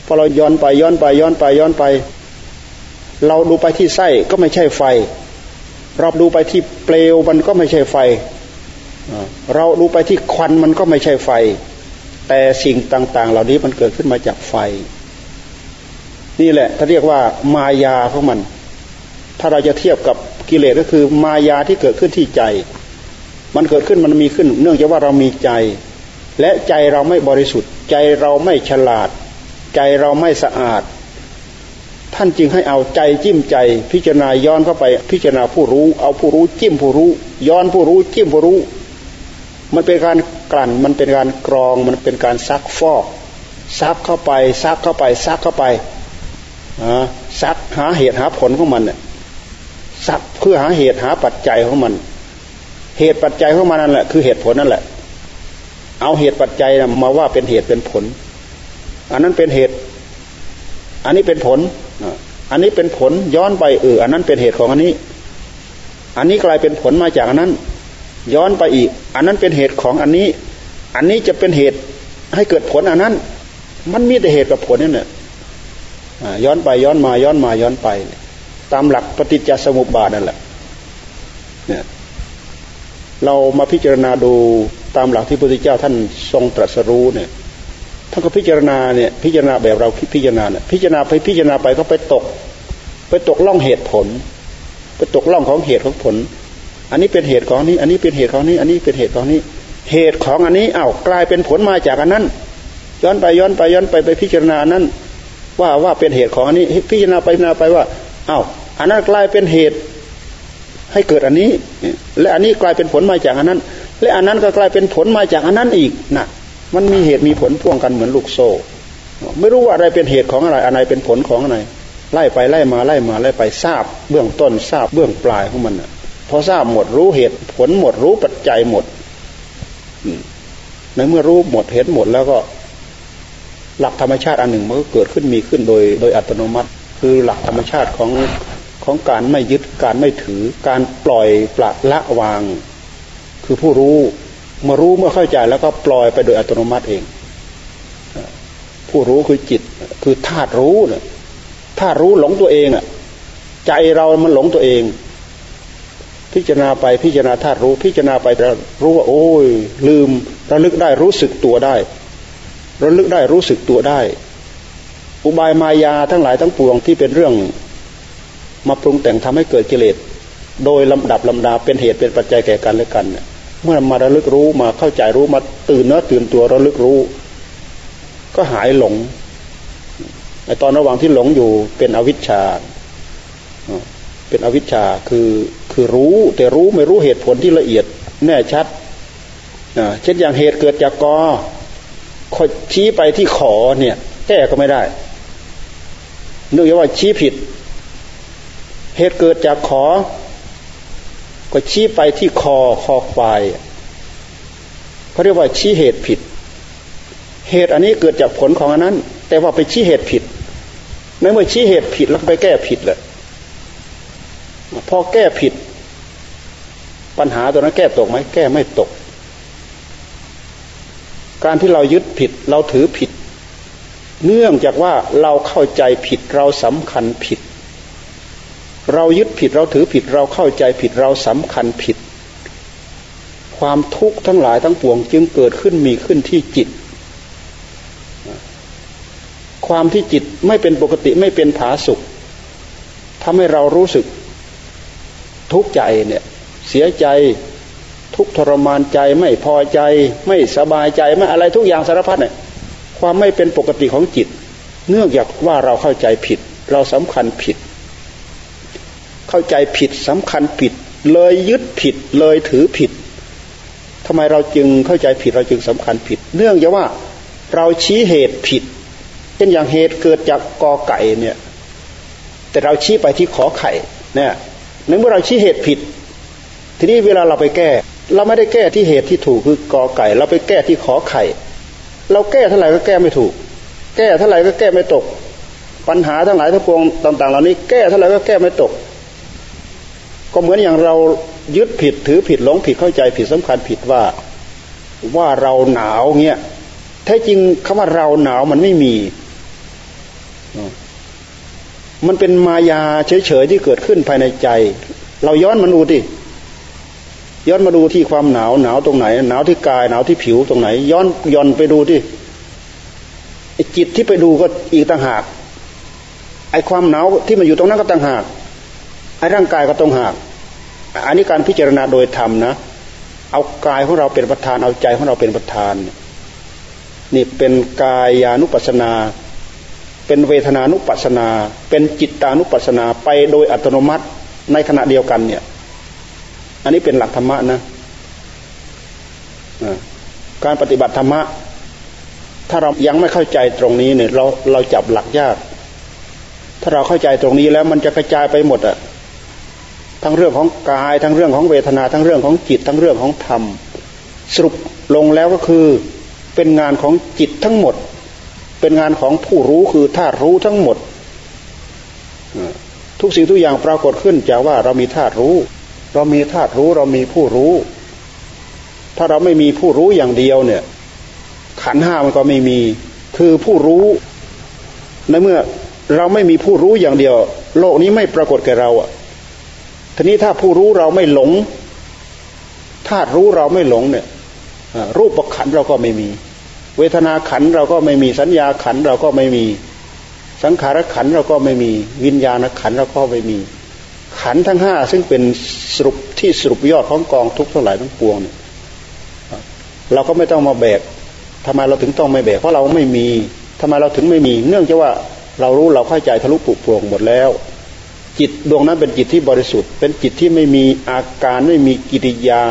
A: พอเราย้อนไปย้อนไปย้อนไปย้อนไป เราดูไปที่ไส้ก็ไม่ใช่ไฟ เราดูไปที่เปลวมันก็ไม่ใช่ไฟ เราดูไปที่ควันมันก็ไม่ใช่ไฟ แต่สิ่งต่าง ๆ เหล่านี้มันเกิดขึ้นมาจากไฟ นี่แหละถ้าเรียกว่ามายาของมัน ถ้าเราจะเทียบกับกิเลสก็คือมายาที่เกิดขึ้นที่ใจ มันเกิดขึ้นมันมีขึ้น เนื่องจากว่าเรามีใจ และใจเราไม่บริสุทธิ์ ใจเราไม่ฉลาด ใจเราไม่สะอาด ท่านจึงให้เอาใจจิ้มใจ พิจารณาย้อนเข้าไป พิจารณาผู้รู้ เอาผู้รู้จิ้มผู้รู้ ย้อนผู้รู้จิ้มผู้รู้ มันเป็นการกลั่น มันเป็นการกรอง มันเป็นการซักฟอก ซักเข้าไป ซักเข้าไป ซักเข้าไปซักหาเหตุหาผลของมันเนี่ยซักเพื่อหาเหตุหาปัจจัยของมัน เหตุปัจจัยของมันนั่นแหละคือเหตุผลนั่นแหละ เอาเหตุปัจจัยมาว่าเป็นเหตุเป็นผล อันนั้นเป็นเหตุ อันนี้เป็นผล อันนี้เป็นผลย้อนไปเอออันนั้นเป็นเหตุของอันนี้ อันนี้กลายเป็นผลมาจากอันนั้น ย้อนไปอีก อันนั้นเป็นเหตุของอันนี้ อันนี้จะเป็นเหตุให้เกิดผลอันนั้น มันมีแต่เหตุกับผลนี่แหละย้อนไปย้อนมาย้อนมาย้อนไป ตามหลักปฏิจจสมุปบาทนั่นแหละเนี่ยเรามาพิจารณาดูตามหลักที่พระพุทธเจ้าท่านทรงตรัสรู้เนี่ยท่านก็พิจารณาเนี่ยพิจารณาแบบเราพิจารณาเนี่ยพิจารณาไปพิจารณาไปก็ไปตก ไปตกล่องเหตุผล ไปตกล่องของเหตุของผล อันนี้เป็นเหตุของนี้ อันนี้เป็นเหตุของนี้ อันนี้เป็นเหตุของนี้ เหตุของอันนี้อ้าวกลายเป็นผลมาจากอันนั้น ย้อนไปย้อนไปย้อนไปไปพิจารณานั้น ว่าว่าเป็นเหตุของอันนี้ พิจารณาไปพิจารณาไปว่าอ้าวอันนั้นกลายเป็นเหตุให้เกิดอันนี้ และอันนี้กลายเป็นผลมาจากอันนั้น และอันนั้นก็กลายเป็นผลมาจากอันนั้นอีกนะมันมีเหตุมีผลพ่วงกันเหมือนลูกโซ่ ไม่รู้ว่าอะไรเป็นเหตุของอะไรอะไรเป็นผลของอะไรไล่ไปไล่มาไล่มาไล่ไปทราบ เบื้องต้นทราบเบื้องปลายของมัน พอทราบหมดรู้เหตุผลหมดรู้ปัจจัยหมดในเมื่อรู้หมดเห็นหมดแล้วก็ หลักธรรมชาติอันหนึ่งมันก็เกิดขึ้นมีขึ้นโดย โดยอัตโนมัติ คือหลักธรรมชาติของของการไม่ยึดการไม่ถือ การปล่อยปละละวาง คือผู้รู้มารู้เมื่อเข้าใจแล้วก็ปล่อยไปโดยอัตโนมัติเอง ผู้รู้คือจิตคือธาตุรู้เนี่ยธาตุรู้หลงตัวเองอะ ใจเรามันหลงตัวเอง พิจารณาไปพิจารณาธาตุรู้ พิจารณาไปรู้ว่าโอ้ยลืมระลึกได้รู้สึกตัวได้ระลึกได้รู้สึกตัวได้ อุบายมายาทั้งหลายทั้งปวงที่เป็นเรื่องมาปรุงแต่งทำให้เกิดกิเลสโดยลำดับลำดาเป็นเหตุเป็นปัจจัยแก่กันและกันเนี่ยเมื่อมาระลึกรู้มาเข้าใจรู้มาตื่นเนื้อตื่นตัวระลึกรู้ ก็หายหลงในตอนระหว่างที่หลงอยู่เป็นอวิชชา เป็นอวิชชาคือคือรู้แต่รู้ไม่รู้เหตุผลที่ละเอียดแน่ชัดเช่นอย่างเหตุเกิดจากกอคอชี้ไปที่ขอเนี่ยแก้ก็ไม่ได้เนื่องจากว่าชี้ผิด เหตุเกิดจากขอ ก็ชี้ไปที่คอคอควายเขาเรียกว่าชี้เหตุผิด เหตุอันนี้เกิดจากผลของอันนั้น แต่ว่าไปชี้เหตุผิดในเมื่อชี้เหตุผิดแล้วไปแก้ผิดเลย พอแก้ผิด ปัญหาตัวนั้นแก้ตกไหมแก้ไม่ตก การที่เรายึดผิดเราถือผิด เนื่องจากว่าเราเข้าใจผิดเราสำคัญผิด เรายึดผิดเราถือผิดเราเข้าใจผิดเราสำคัญผิด ความทุกข์ทั้งหลายทั้งปวงจึงเกิดขึ้นมีขึ้นที่จิตความที่จิตไม่เป็นปกติไม่เป็นผาสุขทำให้เรารู้สึก ทุกข์ใจเนี่ยเสียใจทุกทรมานใจไม่พอใจ ไม่สบายใจไม่อะไรทุกอย่างสารพัดเนี่ยความไม่เป็นปกติของจิต เนื่องจากว่าเราเข้าใจผิด เราสำคัญผิด เข้าใจผิดสำคัญผิด เลยยึดผิดเลยถือผิดทำไมเราจึงเข้าใจผิดเราจึงสำคัญผิด เนื่องจากว่าเราชี้เหตุผิดเช่นอย่างเหตุเกิดจากกอไก่เนี่ยแต่เราชี้ไปที่ขอไข่เนี่ย ในเมื่อเราชี้เหตุผิด ทีนี้เวลาเราไปแก้ เราไม่ได้แก้ที่เหตุที่ถูกคือกอไก่ เราไปแก้ที่ขอไข่ เราแก้เท่าไหร่ก็แก้ไม่ถูก แก้เท่าไหร่ก็แก้ไม่ตก ปัญหาทั้งหลายทั้งปวงต่าง ๆ เหล่านี้แก้เท่าไหร่ก็แก้ไม่ตก ก็เหมือนอย่างเรายึดผิดถือผิดหลงผิดเข้าใจผิดสำคัญผิดว่าว่าเราหนาวเงี้ยแท้จริงคำว่าเราหนาวมันไม่มี มันเป็นมายาเฉยๆที่เกิดขึ้นภายในใจ เราย้อนมันดูดิย้อนมาดูที่ความหนาวหนาวตรงไหน หนาวที่กายหนาวที่ผิวตรงไหน ย้อนย้อนไปดูที่ไอจิตที่ไปดูก็อีกต่างหากไอ้ความหนาวที่มันอยู่ตรงนั้นก็ต่างหากไอ้ร่างกายก็ต้องหาก อันนี้การพิจารณาโดยธรรมนะ เอากายของเราเป็นประธานเอาใจของเราเป็นประธาน นี่เป็นกายานุปัสนา เป็นเวทนานุปัสนา เป็นจิตตานุปัสนาไปโดยอัตโนมัติในขณะเดียวกันเนี่ย อันนี้เป็นหลักธรรมะนะการปฏิบัติธรรมะ ถ้าเรายังไม่เข้าใจตรงนี้เนี่ย เราเราจับหลักยาก ถ้าเราเข้าใจตรงนี้แล้วมันจะกระจายไปหมดอะทั้งเรื่องของกาย ทั้งเรื่องของเวทนา ทั้งเรื่องของจิต ทั้งเรื่องของธรรม สรุปลงแล้วก็คือเป็นงานของจิตทั้งหมด เป็นงานของผู้รู้คือธาตุรู้ทั้งหมด ทุกสิ่งทุกอย่างปรากฏขึ้นจากว่าเรามีธาตุรู้ เรามีธาตุรู้เรามีผู้รู้ ถ้าเราไม่มีผู้รู้อย่างเดียวเนี่ย ขันห้ามันก็ไม่มีคือผู้รู้ในเมื่อเราไม่มีผู้รู้อย่างเดียว โลกนี้ไม่ปรากฏแก่เราอะทีนี้ถ้าผู้รู้เราไม่หลงธาตุรู้เราไม่หลงเนี่ยรูปประขันเราก็ไม่มี เวทนาขันเราก็ไม่มีสัญญาขันเราก็ไม่มี สังขารขันเราก็ไม่มี วิญญาณขันเราก็ไม่มี ขันทั้งห้าซึ่งเป็นสรุปที่สรุปยอดของกองทุกข์ทั้งหลายทั้งปวงเนี่ยเราก็ไม่ต้องมาแบกทำไมเราถึงต้องไม่แบกเพราะเราไม่มีทำไมเราถึงไม่มี เนื่องจากว่าเรารู้เราเข้าใจทะลุปุโปร่งหมดแล้ว จิตดวงนั้นเป็นจิตที่บริสุทธิ์ เป็นจิตที่ไม่มีอาการไม่มีกิริยา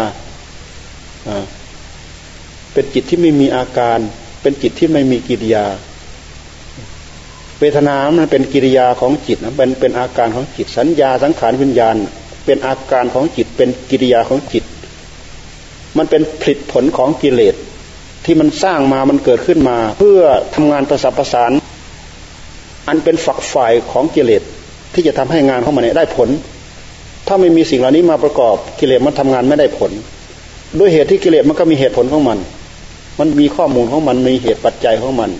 A: เป็นจิตที่ไม่มีอาการ เป็นจิตที่ไม่มีกิริยา เวทนา มันเป็นกิริยาของจิตนะเป็นเป็นอาการของจิต สัญญาสังขารวิญญาณ เป็นอาการของจิต เป็นกิริยาของจิต มันเป็นผลิตผลของกิเลสที่มันสร้างมา มันเกิดขึ้นมา เพื่อทำงานประสับประสาน อันเป็นฝักฝ่ายของกิเลสที่จะทำให้งานของมันได้ผล ถ้าไม่มีสิ่งเหล่านี้มาประกอบกิเลสมันทำงานไม่ได้ผล ด้วยเหตุที่กิเลสมันก็มีเหตุผลของมัน มันมีข้อมูลของมันมีเหตุปัจจัยของมัน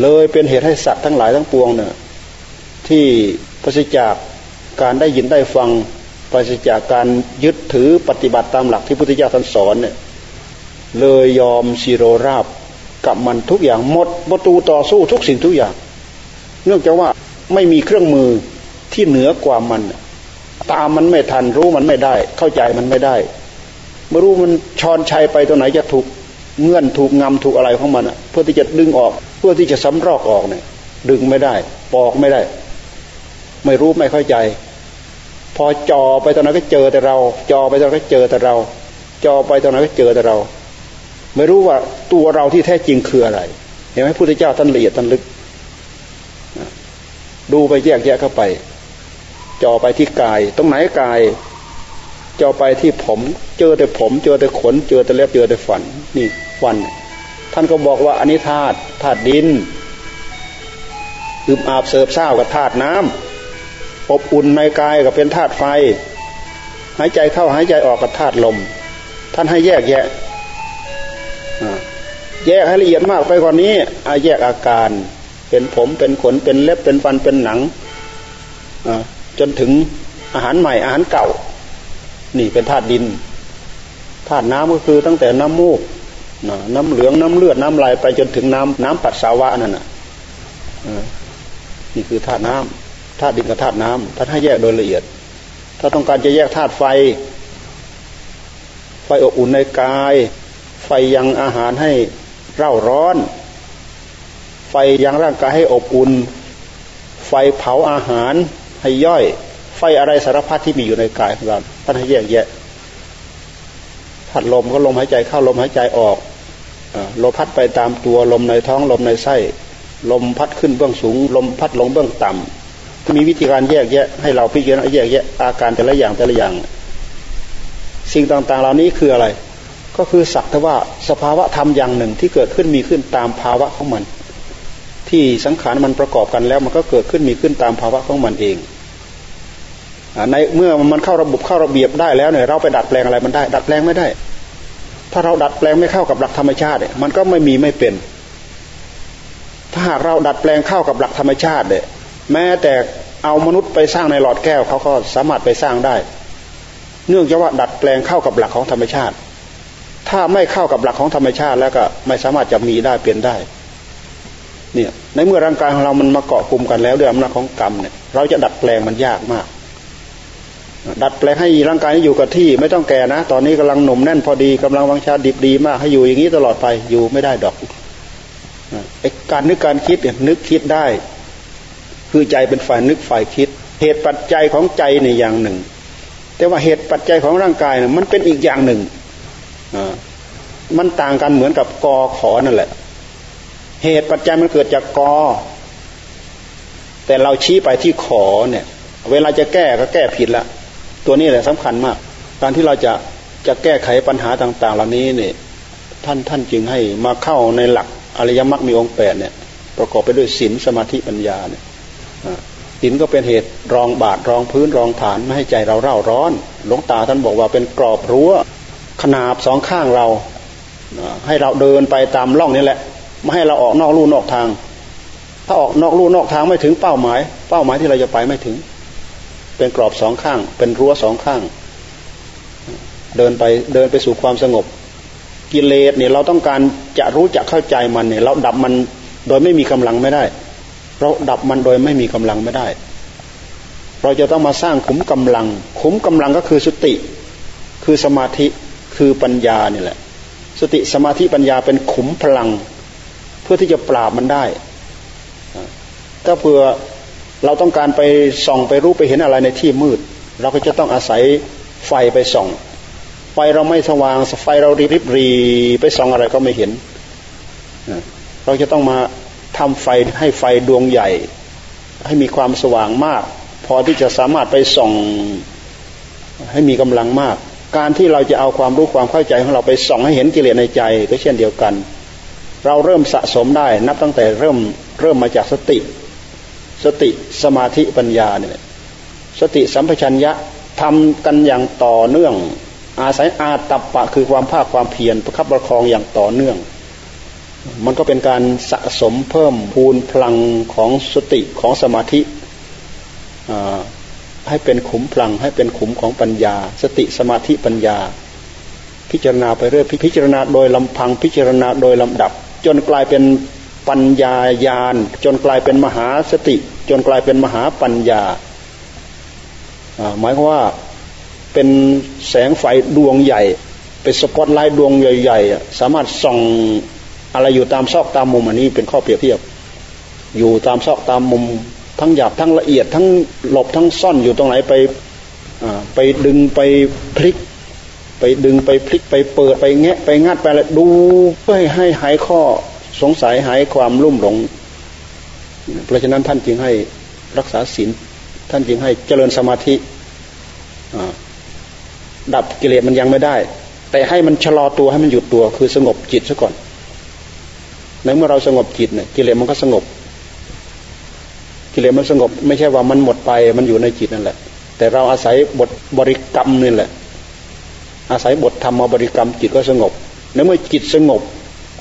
A: เลยเป็นเหตุให้สัตว์ทั้งหลายทั้งปวงเนี่ยที่ประสิจากการได้ยินได้ฟังประสิจากการยึดถือปฏิบัติตามหลักที่พุทธเจ้าท่านสอนเนี่ยเลยยอมซีโรราบกับมันทุกอย่างหมดประตูต่อสู้ทุกสิ่งทุกอย่าง เนื่องจากว่าไม่มีเครื่องมือที่เหนือกว่ามัน ตามมันไม่ทันรู้มันไม่ได้ เข้าใจมันไม่ได้ ไม่รู้มันชอนชัยไปตัวไหนจะถูก เงื่อนถูกงำถูกอะไรของมันอะเพื่อที่จะดึงออก เพื่อที่จะสำรอกออกเนี่ย ดึงไม่ได้ ปอกไม่ได้ ไม่รู้ไม่เข้าใจ พอจอไปตอนนั้นก็เจอแต่เรา จอไปตอนนั้นก็เจอแต่เรา จอไปตอนนั้นก็เจอแต่เรา ไม่รู้ว่าตัวเราที่แท้จริงคืออะไร เห็นไหมพุทธเจ้าท่านละเอียดท่านลึก ดูไปแยกแยะเข้าไป จอไปที่กาย ตรงไหนกาย จอไปที่ผม เจอแต่ผมเจอแต่ขน เจอแต่เล็บเจอแต่ฟันนี่ฟัน ท่านก็บอกว่าอันนี้ธาตุธาตุดินอึมอาบเสิร์ฟเศร้ากับธาตุน้ำอบอุ่นในกายก็เป็นธาตุไฟ หายใจเข้าหายใจออกกับธาตุลม ท่านให้แยกแยะแยกให้ละเอียดมากไปกว่านี้อาแยกอาการเป็นผมเป็นขนเป็นเล็บเป็นฟันเป็นหนังจนถึงอาหารใหม่อาหารเก่า นี่เป็นธาตุดินธาตุน้ำก็คือตั้งแต่น้ำมูกน้ำเหลืองน้ำเลือดน้ำลายไปจนถึงน้ำน้ำปัสสาวะนั่นน่ะนี่คือธาตุน้ำธาตุดินกับธาตุน้ำท่านให้แยกโดยละเอียด ถ้าต้องการจะแยกธาตุไฟ ไฟอบอุ่นในกาย ไฟยังอาหารให้เร่าร้อน ไฟยังร่างกายให้อบอุ่น ไฟเผาอาหารให้ย่อย ไฟอะไรสารพัดที่มีอยู่ในกายของเราท่านให้แยกแยะพัดลมก็ลมหายใจเข้าลมหายใจออกลมพัดไปตามตัวลมในท้องลมในไส้ ลมพัดขึ้นเบื้องสูง ลมพัดลงเบื้องต่ำมีวิธีการแยกแยะ ให้เราพิจารณาแยกแยะอาการแต่ละอย่างแต่ละอย่าง สิ่งต่างๆเหล่านี้คืออะไร ก็คือสักแต่ว่าสภาวะธรรมอย่างหนึ่งที่เกิดขึ้นมีขึ้นตามภาวะของมัน ที่สังขารมันประกอบกันแล้วมันก็เกิดขึ้นมีขึ้นตามภาวะของมันเอง ในเมื่อมันเข้าระบบเข้าระเบียบได้แล้วเนี่ยเราไปดัดแปลงอะไรมันได้ ดัดแปลงไม่ได้ ถ้าเราดัดแปลงไม่เข้ากับหลักธรรมชาติ มันก็ไม่มีไม่เป็น ถ้าหากเราดัดแปลงเข้ากับหลักธรรมชาติเนี่ยแม้แต่เอามนุษย์ไปสร้างในหลอดแก้วเขาก็สามารถไปสร้างได้ เนื่องจากว่าดัดแปลงเข้ากับหลักของธรรมชาติ ถ้าไม่เข้ากับหลักของธรรมชาติแล้วก็ไม่สามารถจะมีได้เปลี่ยนได้เนี่ยในเมื่อร่างกายของเรามันมาเกาะกลุ่มกันแล้วด้วยอำนาจของกรรมเนี่ยเราจะดัดแปลงมันยากมาก ดัดแปลงให้ร่างกายนี้อยู่กับที่ ไม่ต้องแก่นะ ตอนนี้กำลังหนุ่มแน่นพอดีกำลังวังชาดิบดีมากให้อยู่อย่างนี้ตลอดไปอยู่ไม่ได้ดอกไอการนึกการคิดเนี่ยนึกคิดได้ คือใจเป็นฝ่ายนึกฝ่ายคิด เหตุปัจจัยของใจในอย่างหนึ่ง แต่ว่าเหตุปัจจัยของร่างกายเนะมันเป็นอีกอย่างหนึ่งมันต่างกันเหมือนกับกอขอนั่นแหละ เหตุปัจจัยมันเกิดจากกอ แต่เราชี้ไปที่ขอเนี่ย เวลาจะแก้ก็แก้ผิดละ ตัวนี้แหละสำคัญมาก การที่เราจะจะแก้ไขปัญหาต่าง ๆ เหล่านี้เนี่ยท่านท่านจึงให้มาเข้าในหลักอริยมรรคมีองค์แปดเนี่ยประกอบไปด้วยศีลสมาธิปัญญาเนี่ยศีลก็เป็นเหตุรองบาทรองพื้นรองฐานไม่ให้ใจเราเร่าร้อนหลวงตาท่านบอกว่าเป็นกรอบรั้วขนาบสองข้างเราให้เราเดินไปตามร่องนี้แหละ ไม่ให้เราออกนอกลู่นอกทาง ถ้าออกนอกลู่นอกทางไม่ถึงเป้าหมาย เป้าหมายที่เราจะไปไม่ถึง เป็นกรอบสองข้าง เป็นรั้วสองข้าง เดินไปเดินไปสู่ความสงบ กิเลสเนี่ยเราต้องการจะรู้จักเข้าใจมันเนี่ย เราดับมันโดยไม่มีกำลังไม่ได้ เราดับมันโดยไม่มีกำลังไม่ได้ เราจะต้องมาสร้างขุมกำลัง ขุมกำลังก็คือสติ คือสมาธิคือปัญญานี่แหละ สติสมาธิปัญญาเป็นขุมพลัง เพื่อที่จะปราบมันได้ถ้าเผื่อ เราต้องการไปส่องไปรู้ไปเห็นอะไรในที่มืด เราก็จะต้องอาศัยไฟไปส่อง ไฟเราไม่สว่างไฟเราริบรีไปส่องอะไรก็ไม่เห็น เราจะต้องมาทำไฟให้ไฟดวงใหญ่ ให้มีความสว่างมาก พอที่จะสามารถไปส่องให้มีกำลังมาก การที่เราจะเอาความรู้ความเข้าใจของเราไปส่องให้เห็นกิเลสในใจก็เช่นเดียวกัน เราเริ่มสะสมได้ นับตั้งแต่เริ่มเริ่มมาจากสติ สติสมาธิปัญญาเนี่ยสติสัมปชัญญะทำกันอย่างต่อเนื่อง อาศัยอาตับปะคือความภาคความเพียรประคับประคองอย่างต่อเนื่อง มันก็เป็นการสะสมเพิ่มพูนพลังของสติของสมาธิให้เป็นขุมพลังให้เป็นขุมของปัญญา สติสมาธิปัญญา พิจารณาไปเรื่อยพิจารณาโดยลำพังพิจารณาโดยลำดับ จนกลายเป็น ปัญญาญาณ จนกลายเป็นมหาสติ จนกลายเป็นมหาปัญญาหมายความว่าเป็นแสงไฟดวงใหญ่ เป็นสปอตไลท์ดวงใหญ่ๆสามารถส่องอะไรอยู่ตามซอกตามมุมอันนี้เป็นข้อเปรียบเทียบ อยู่ตามซอกตามมุมทั้งหยาบทั้งละเอียดทั้งหลบทั้งซ่อนอยู่ตรงไหนไปไปดึงไปพลิก ไปดึงไปพลิกไปเปิดไปแงะไปงัดไปแล้วดูเพื่อให้หายข้อ สงสัยหายความลุ่มหลง เพราะฉะนั้นท่านจึงให้รักษาศีลท่านจึงให้เจริญสมาธิดับกิเลสมันยังไม่ได้ แต่ให้มันชะลอตัวให้มันหยุดตัว คือสงบจิตซะก่อนในเมื่อเราสงบจิตเนี่ยกิเลสมันก็สงบ กิเลสมันสงบ ไม่ใช่ว่ามันหมดไปมันอยู่ในจิตนั่นแหละ แต่เราอาศัยบทบริกรรมนี่แหละ อาศัยบทธรรมมาบริกรรมจิตก็สงบในเมื่อจิตสงบ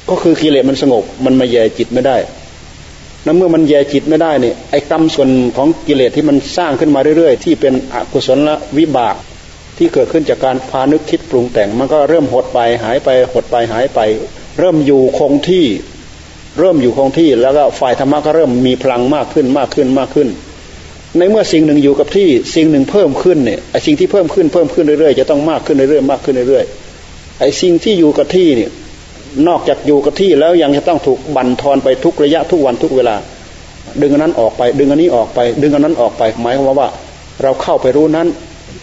A: ก็คือกิเลสมันสงบมันมาแย่จิตไม่ได้นั้นเมื่อมันแย่จิตไม่ได้เนี่ยไอ้กรรมส่วนของกิเลสที่มันสร้างขึ้นมาเรื่อยๆ ที่เป็นอกุศลวิบากที่เกิดขึ้นจากการพานึกคิดปรุงแต่ง มันก็เริ่มหดไปหายไปหดไปหายไป เริ่มอยู่คงที่ เริ่มอยู่คงที่แล้วก็ฝ่ายธรรมะก็เริ่มมีพลังมากขึ้นมากขึ้นมากขึ้น ในเมื่อสิ่งหนึ่งอยู่กับที่สิ่งหนึ่งเพิ่มขึ้นเนี่ยไอ้สิ่งที่เพิ่มขึ้นเพิ่มขึ้นเรื่อยๆจะต้องมากขึ้นเรื่อยๆมากขึ้นเรื่อยๆไอ้สิ่งที่อยู่กับที่เนี่ย นอกจากอยู่กับที่แล้วยังจะต้องถูกบั่นทอนไปทุกระยะทุกวันทุกเวลา ดึงอันนั้นออกไป ดึงอันนี้ออกไป ดึงอันนั้นออกไป หมายความว่า เราเข้าไปรู้นั้น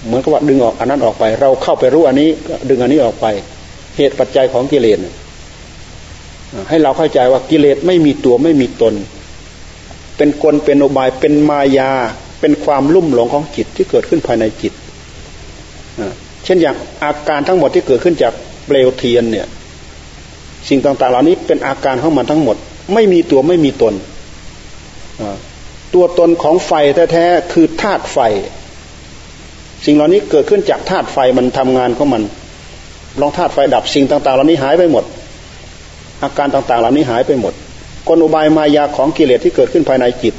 A: เหมือนกับว่าดึงออกอันนั้นออกไป เราเข้าไปรู้อันนี้ ดึงอันนี้ออกไป เหตุปัจจัยของกิเลสให้เราเข้าใจว่ากิเลสไม่มีตัวไม่มีตน เป็นกลเป็นอบายเป็นมายา เป็นความลุ่มหลงของจิตที่เกิดขึ้นภายในจิตเช่นอย่างอาการทั้งหมดที่เกิดขึ้นจากเปลวเทียนเนี่ย สิ่งต่างๆ เหล่านี้เป็นอาการของมันทั้งหมด ไม่มีตัวไม่มีตน ตัวตนของไฟแท้ๆคือธาตุไฟ สิ่งเหล่านี้เกิดขึ้นจากธาตุไฟมันทำงานของมัน ลองธาตุไฟดับสิ่งต่างๆ เหล่านี้หายไปหมด อาการต่างๆ เหล่านี้หายไปหมด กลอุบายมายาของกิเลสที่เกิดขึ้นภายในจิต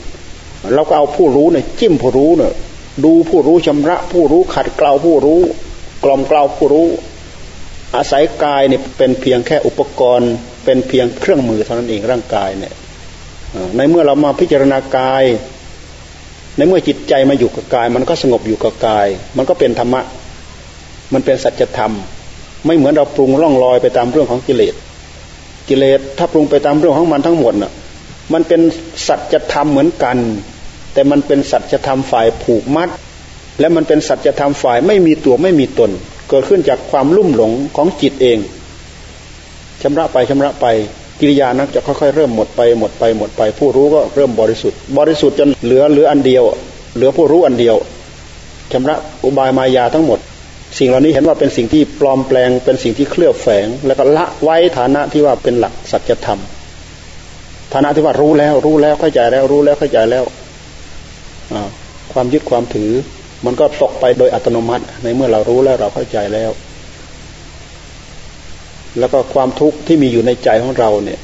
A: เราก็เอาผู้รู้เนี่ยจิ้มผู้รู้เนี่ยดูผู้รู้ชำระผู้รู้ขัดเกลาผู้รู้ กล่อมเกลาผู้รู้ อาศัยกายเนี่ยเป็นเพียงแค่อุปกรณ์ เป็นเพียงเครื่องมือเท่านั้นเองร่างกายเนี่ยในเมื่อเรามาพิจารณากาย ในเมื่อจิตใจมาอยู่กับกาย มันก็สงบอยู่กับกาย มันก็เป็นธรรมะ มันเป็นสัจธรรม ไม่เหมือนเราปรุงร่องลอยไปตามเรื่องของกิเลส กิเลสถ้าปรุงไปตามเรื่องของมันทั้งหมดน่ะ มันเป็นสัจธรรมเหมือนกัน แต่มันเป็นสัจธรรมฝ่ายผูกมัด และมันเป็นสัจธรรมฝ่ายไม่มีตัวไม่มีตน เกิดขึ้นจากความลุ่มหลงของจิตเองชำระไปชำระไปกิริยานั้นจะค่อยๆเริ่มหมดไปหมดไปหมดไป ผู้รู้ก็เริ่มบริสุทธิ์ บริสุทธิ์จนเหลือเหลืออันเดียว เหลือผู้รู้อันเดียวชำระอุบายมายาทั้งหมด สิ่งเหล่านี้เห็นว่าเป็นสิ่งที่ปลอมแปลงเป็นสิ่งที่เคลือบแฝง แล้วก็ละไว้ฐานะที่ว่าเป็นหลักสัจธรรมฐานะที่ว่ารู้แล้วรู้แล้วเข้าใจแล้วรู้แล้วเข้าใจแล้วความยึดความถือ มันก็ตกไปโดยอัตโนมัติ ในเมื่อเรารู้แล้วเราเข้าใจแล้ว แล้วก็ความทุกข์ที่มีอยู่ในใจของเราเนี่ย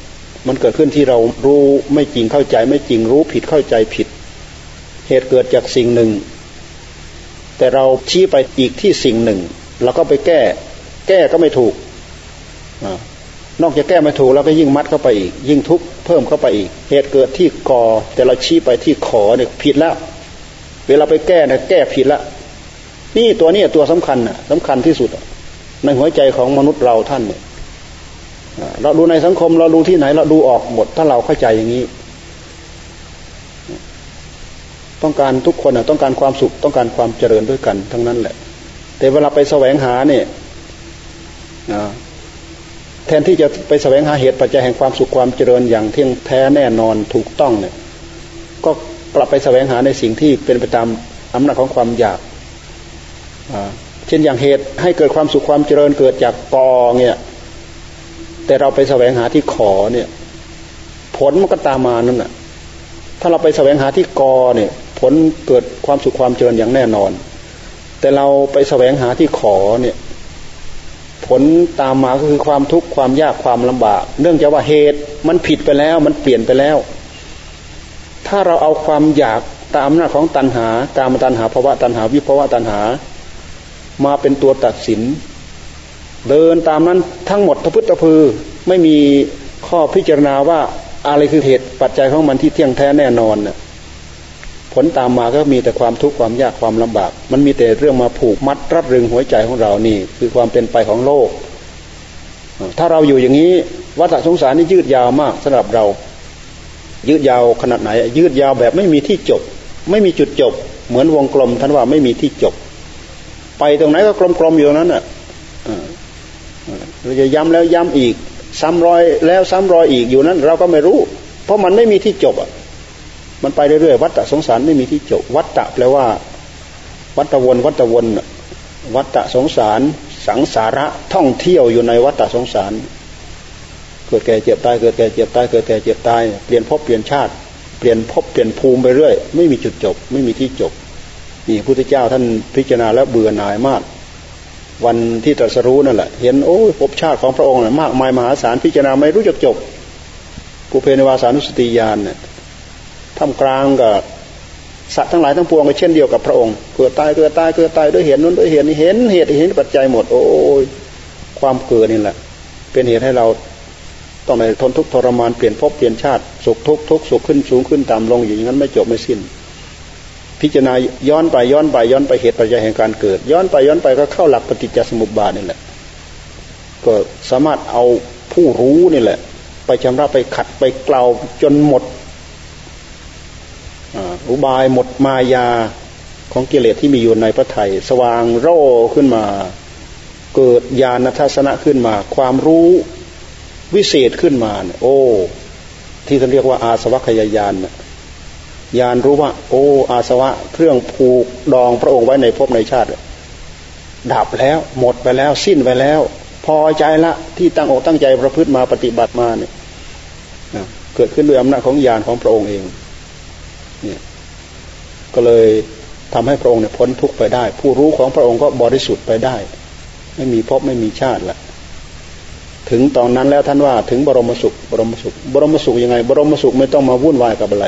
A: มันเกิดขึ้นที่เรารู้ไม่จริงเข้าใจ ไม่จริงรู้ผิดเข้าใจผิด เหตุเกิดจากสิ่งหนึ่ง แต่เราชี้ไปอีกที่สิ่งหนึ่งเราก็ไปแก้ แก้ก็ไม่ถูกอนอกจากแก้ไม่ถูกเราก็ยิ่งมัดเข้าไปอีก ยิ่งทุกข์เพิ่มเข้าไปอีก เหตุเกิดที่กอแต่เราชี้ไปที่ขอเนี่ยผิดแล้ว เวลาไปแก้เนี่ยแก้ผิดล้วนี่ตัวนี้ตัวสำคัญน่ะสำคัญที่สุดในหัวใจของมนุษย์เราท่านเนี่ยเราดูในสังคมเราดูที่ไหนเราดูออกหมด ถ้าเราเข้าใจอย่างนี้ ต้องการทุกคนต้องการความสุขต้องการความเจริญด้วยกัน ทั้งนั้นแหละ แต่เวลาไปแสวงหาเนี่ยแทนที่จะไปแสวงหาเหตุปัจจัยแห่งความสุขความเจริญอย่างเที่ยงแท้แน่นอนถูกต้องเนี่ย ก็ กลับไปแสวงหาในสิ่งที่เป็นไปตามอำนาจของความอยากเช่นอย่างเหตุให้เกิดความสุขความเจริญเกิดจากกอเนี่ยแต่เราไปแสวงหาที่ขอเนี่ย ผลมันก็ตามมานั่นแหะถ้าเราไปแสวงหาที่กอเนี่ย ผลเกิดความสุขความเจริญอย่างแน่นอน แต่เราไปแสวงหาที่ขอเนี่ยผลตามมาก็คือความทุกข์ความยากความลำบาก เนื่องจากว่าเหตุมันผิดไปแล้ว มันเปลี่ยนไปแล้ว ถ้าเราเอาความอยากตามหน้าของตัณหา ตามตัณหาภาวะตัณหาวิภาวะตัณหา มาเป็นตัวตัดสิน เดินตามนั้นทั้งหมดทพุทธพือไม่มีข้อพิจารณาว่าอะไรคือเหตุปัจจัยของมันที่เที่ยงแท้แน่นอนน่ะผลตามมาก็มีแต่ความทุกข์ความยากความลำบาก มันมีแต่เรื่องมาผูกมัดรัดรึงหัวใจของเรานี่ คือความเป็นไปของโลก ถ้าเราอยู่อย่างนี้วัฏสงสารนี่ยืดยาวมากสำหรับเรา ยืดยาวขนาดไหน ยืดยาวแบบไม่มีที่จบ ไม่มีจุดจบ เหมือนวงกลมท่านว่าไม่มีที่จบ ไปตรงไหนก็กลมๆอยู่นั้นน่ะเราจะย้ำแล้วย้ำอีก ซ้ำรอยแล้วซ้ำรอยอีกอยู่นั้น เราก็ไม่รู้ เพราะมันไม่มีที่จบอะมันไปเรื่อยๆวัฏฏะสงสารไม่มีที่จบ วัฏฏะแปลว่า วัฏวนวัฏวนวัฏฏะสงสาร สังสาระท่องเที่ยวอยู่ในวัฏฏะสงสาร กิดแก่เจ็บตายเกิดแก่เจ็บตายเกิดแก่เจ็บตายเปลี่ยนภพเปลี่ยนชาติเปลี่ยนภพเปลี่ยนภูมิไปเรื่อย ไม่มีจุดจบ ไม่มีที่จบนี่พระพุทธเจ้าท่านพิจารณาแล้วเบื่อหน่ายมาก วันที่ตรัสรู้นั่นแหละ เห็นโอ้ภพชาติของพระองค์มากมายมหาศาลพิจารณาไม่รู้จักจบกุเพนวาสานุสติญาณเนี่ยทำกลางกับสัตว์ทั้งหลายทั้งปวงก็เช่นเดียวกับพระองค์เกิดตายเกิดตายเกิดตายด้วยเหตุนั้นด้วยเหตุนี้เห็นเหตุเห็นปัจจัยหมด โอ้ยความเกิดนี่แหละ เป็นเหตุให้เรา ต้องในทนทุกข์ทรมานเปลี่ยนภพเปลี่ยนชาติสุขทุกข์ทุกข์สุขขึ้นสูงขึ้นต่ำลงอย่างนั้นไม่จบไม่สิ้น พิจารณาย้อนไปย้อนไปย้อนไปเหตุปัจจัยแห่งการเกิด ย้อนไปย้อนไปก็เข้าหลักปฏิจจสมุปบาทนี่แหละ ก็สามารถเอาผู้รู้นี่แหละ ไปชำระไปขัดไปเกลาจนหมดอุบายหมดมายาของกิเลสที่มีอยู่ในพระไถ่สว่างโร่ขึ้นมา เกิดญาณทัศนะขึ้นมา ความรู้ วิเศษขึ้นมาโอ้ที่ท่านเรียกว่าอาสวัคยายานนะยานรู้ว่า โอ้อาสวะเครื่องผูกดองพระองค์ไว้ในภพในชาติ ดับแล้วหมดไปแล้ว สิ้นไปแล้ว พอใจละที่ตั้งอกตั้งใจประพฤติมาปฏิบัติมาเนี่ยเกิดขึ้นด้วยอำนาจของญาณของพระองค์เองเนี่ยก็เลยทำให้พระองค์เนี่ยพ้นทุกข์ไปได้ ผู้รู้ของพระองค์ก็บริสุทธิ์ไปได้ ไม่มีภพไม่มีชาติละ ถึงตอนนั้นแล้วท่านว่าถึงบรมสุข บรมสุข บรมสุขยังไง บรมสุขไม่ต้องมาวุ่นวายกับอะไร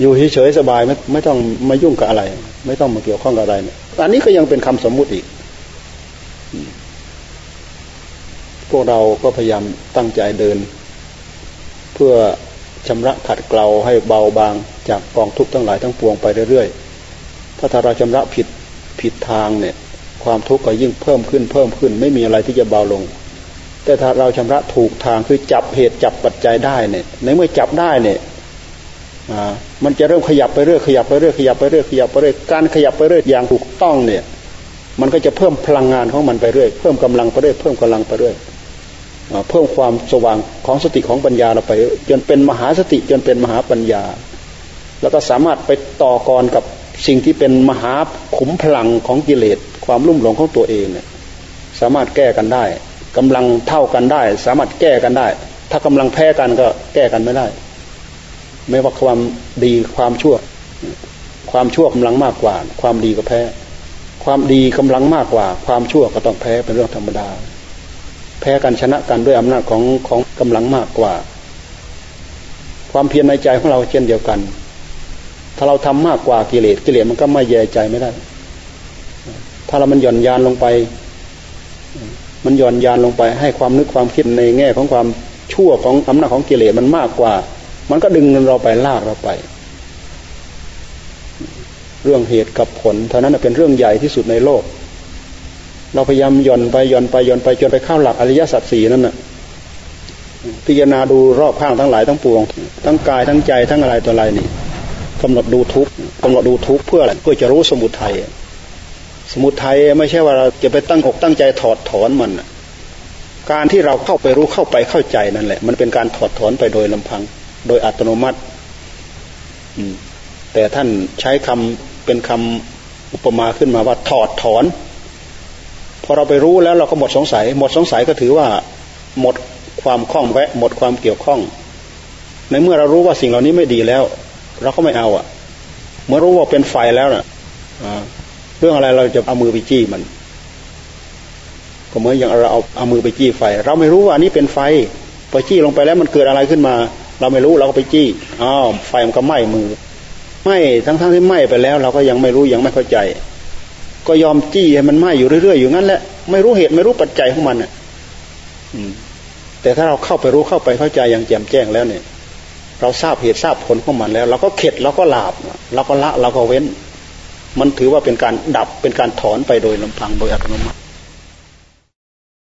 A: อยู่เฉยๆสบายไม่ไม่ต้องมายุ่งกับอะไร ไม่ต้องมาเกี่ยวข้องกับอะไรเนี่ยอันนี้ก็ยังเป็นคำสมมุติอีก พวกเราก็พยายามตั้งใจเดิน เพื่อชำระขัดเกลาให้เบาบางจากกองทุกข์ทั้งหลายทั้งปวงไปเรื่อยๆ ถ้าถ้าเราชำระผิดผิดทางเนี่ย ความทุกข์ก็ยิ่งเพิ่มขึ้นเพิ่มขึ้น ไม่มีอะไรที่จะเบาลง แต่ถ้าเราชำระถูกทางคือจับเหตุจับปัจจัยได้เนี่ย ในเมื่อจับได้เนี่ยมันจะเริ่มขยับไปเรื่อยขยับไปเรื่อยขยับไปเรื่อยขยับไปเรื่อยการขยับไปเรื่อยอย่างถูกต้องเนี่ย มันก็จะเพิ่มพลังงานของมันไปเรื่อยเพิ่มกำลังไปเรื่อยเพิ่มกำลังไปเรื่อยเพิ่มความสว่างของสติของปัญญาเราไป จนเป็นมหาสติจนเป็นมหาปัญญา แล้วก็สามารถไปต่อกรกับสิ่งที่เป็นมหาขุมพลังของกิเลสความรุ่มหลงของตัวเองเนี่ยสามารถแก้กันได้ กำลังเท่ากันได้ สามารถแก้กันได้ ถ้ากำลังแพ้กันก็แก้กันไม่ได้ ไม่ว่าความดีความชั่ว ความชั่วกำลังมากกว่า ความดีก็แพ้ ความดีกำลังมากกว่า ความชั่วก็ต้องแพ้เป็นเรื่องธรรมดา แพ้กันชนะกันด้วยอำนาจของของกำลังมากกว่า ความเพียรในใจของเราเช่นเดียวกัน ถ้าเราทำมากกว่ากิเลสกิเลสมันก็ไม่แย่ใจไม่ได้ ถ้าเรามันหย่อนยานลงไป มันหย่อนยานลงไปให้ความนึกความคิดในแง่ของความชั่วของอำนาจของกิเลสมันมากกว่า มันก็ดึงเราไปลากเราไป เรื่องเหตุกับผลเท่านั้นเป็นเรื่องใหญ่ที่สุดในโลก เราพยายามย่อนไปย่อนไปย่อนไปจนไปเข้าหลักอริยสัจสี่นั่นน่ะพิจารณาดูรอบข้างทั้งหลายทั้งปวง ทั้งกายทั้งใจทั้งอะไรตัวอะไรนี่กำหนดดูทุกกำหนดดูทุกเพื่ออะไรเพื่อจะรู้สมุทัย สมุทัยไม่ใช่ว่าเราจะไปตั้งอกตั้งใจถอดถอนมัน การที่เราเข้าไปรู้เข้าไปเข้าใจนั่นแหละ มันเป็นการถอดถอนไปโดยลำพัง โดยอัตโนมัติแต่ท่านใช้คำเป็นคำอุปมาขึ้นมาว่าถอดถอน พอเราไปรู้แล้วเราก็หมดสงสัย หมดสงสัยก็ถือว่าหมดความคล่องแวะ หมดความเกี่ยวข้อง ในเมื่อเรารู้ว่าสิ่งเหล่านี้ไม่ดีแล้ว เราก็ไม่เอาอะ เมื่อรู้ว่าเป็นไฟแล้วน่ะ เรื่องอะไรเราจะเอามือไปจี้มัน ก็เหมือนอย่างเราเอาเอามือไปจี้ไฟ เราไม่รู้ว่าอันนี้เป็นไฟพอจี้ลงไปแล้วมันเกิดอะไรขึ้นมา เราไม่รู้เราก็ไปจี้อ้าวไฟมันก็ไหม้มือไหม้ทั้งๆทที่ไหม้ไปแล้ว เราก็ยังไม่รู้ยังไม่เข้าใจ ก็ยอมจี้ให้มันไหม้อยู่เรื่อยๆอยู่งั้นแหละไม่รู้เหตุไม่รู้ปัจจัยของมันอะแต่ถ้าเราเข้าไปรู้เข้าไปเข้าใจอย่างแจ่มแจ้งแล้วเนี่ย เราทราบเหตุทราบผลของมันแล้ว เราก็เข็ดเราก็หลาบเราก็ละเราก็เว้น มันถือว่าเป็นการดับเป็นการถอนไปโดยลำพังโดยอัตโนมัติ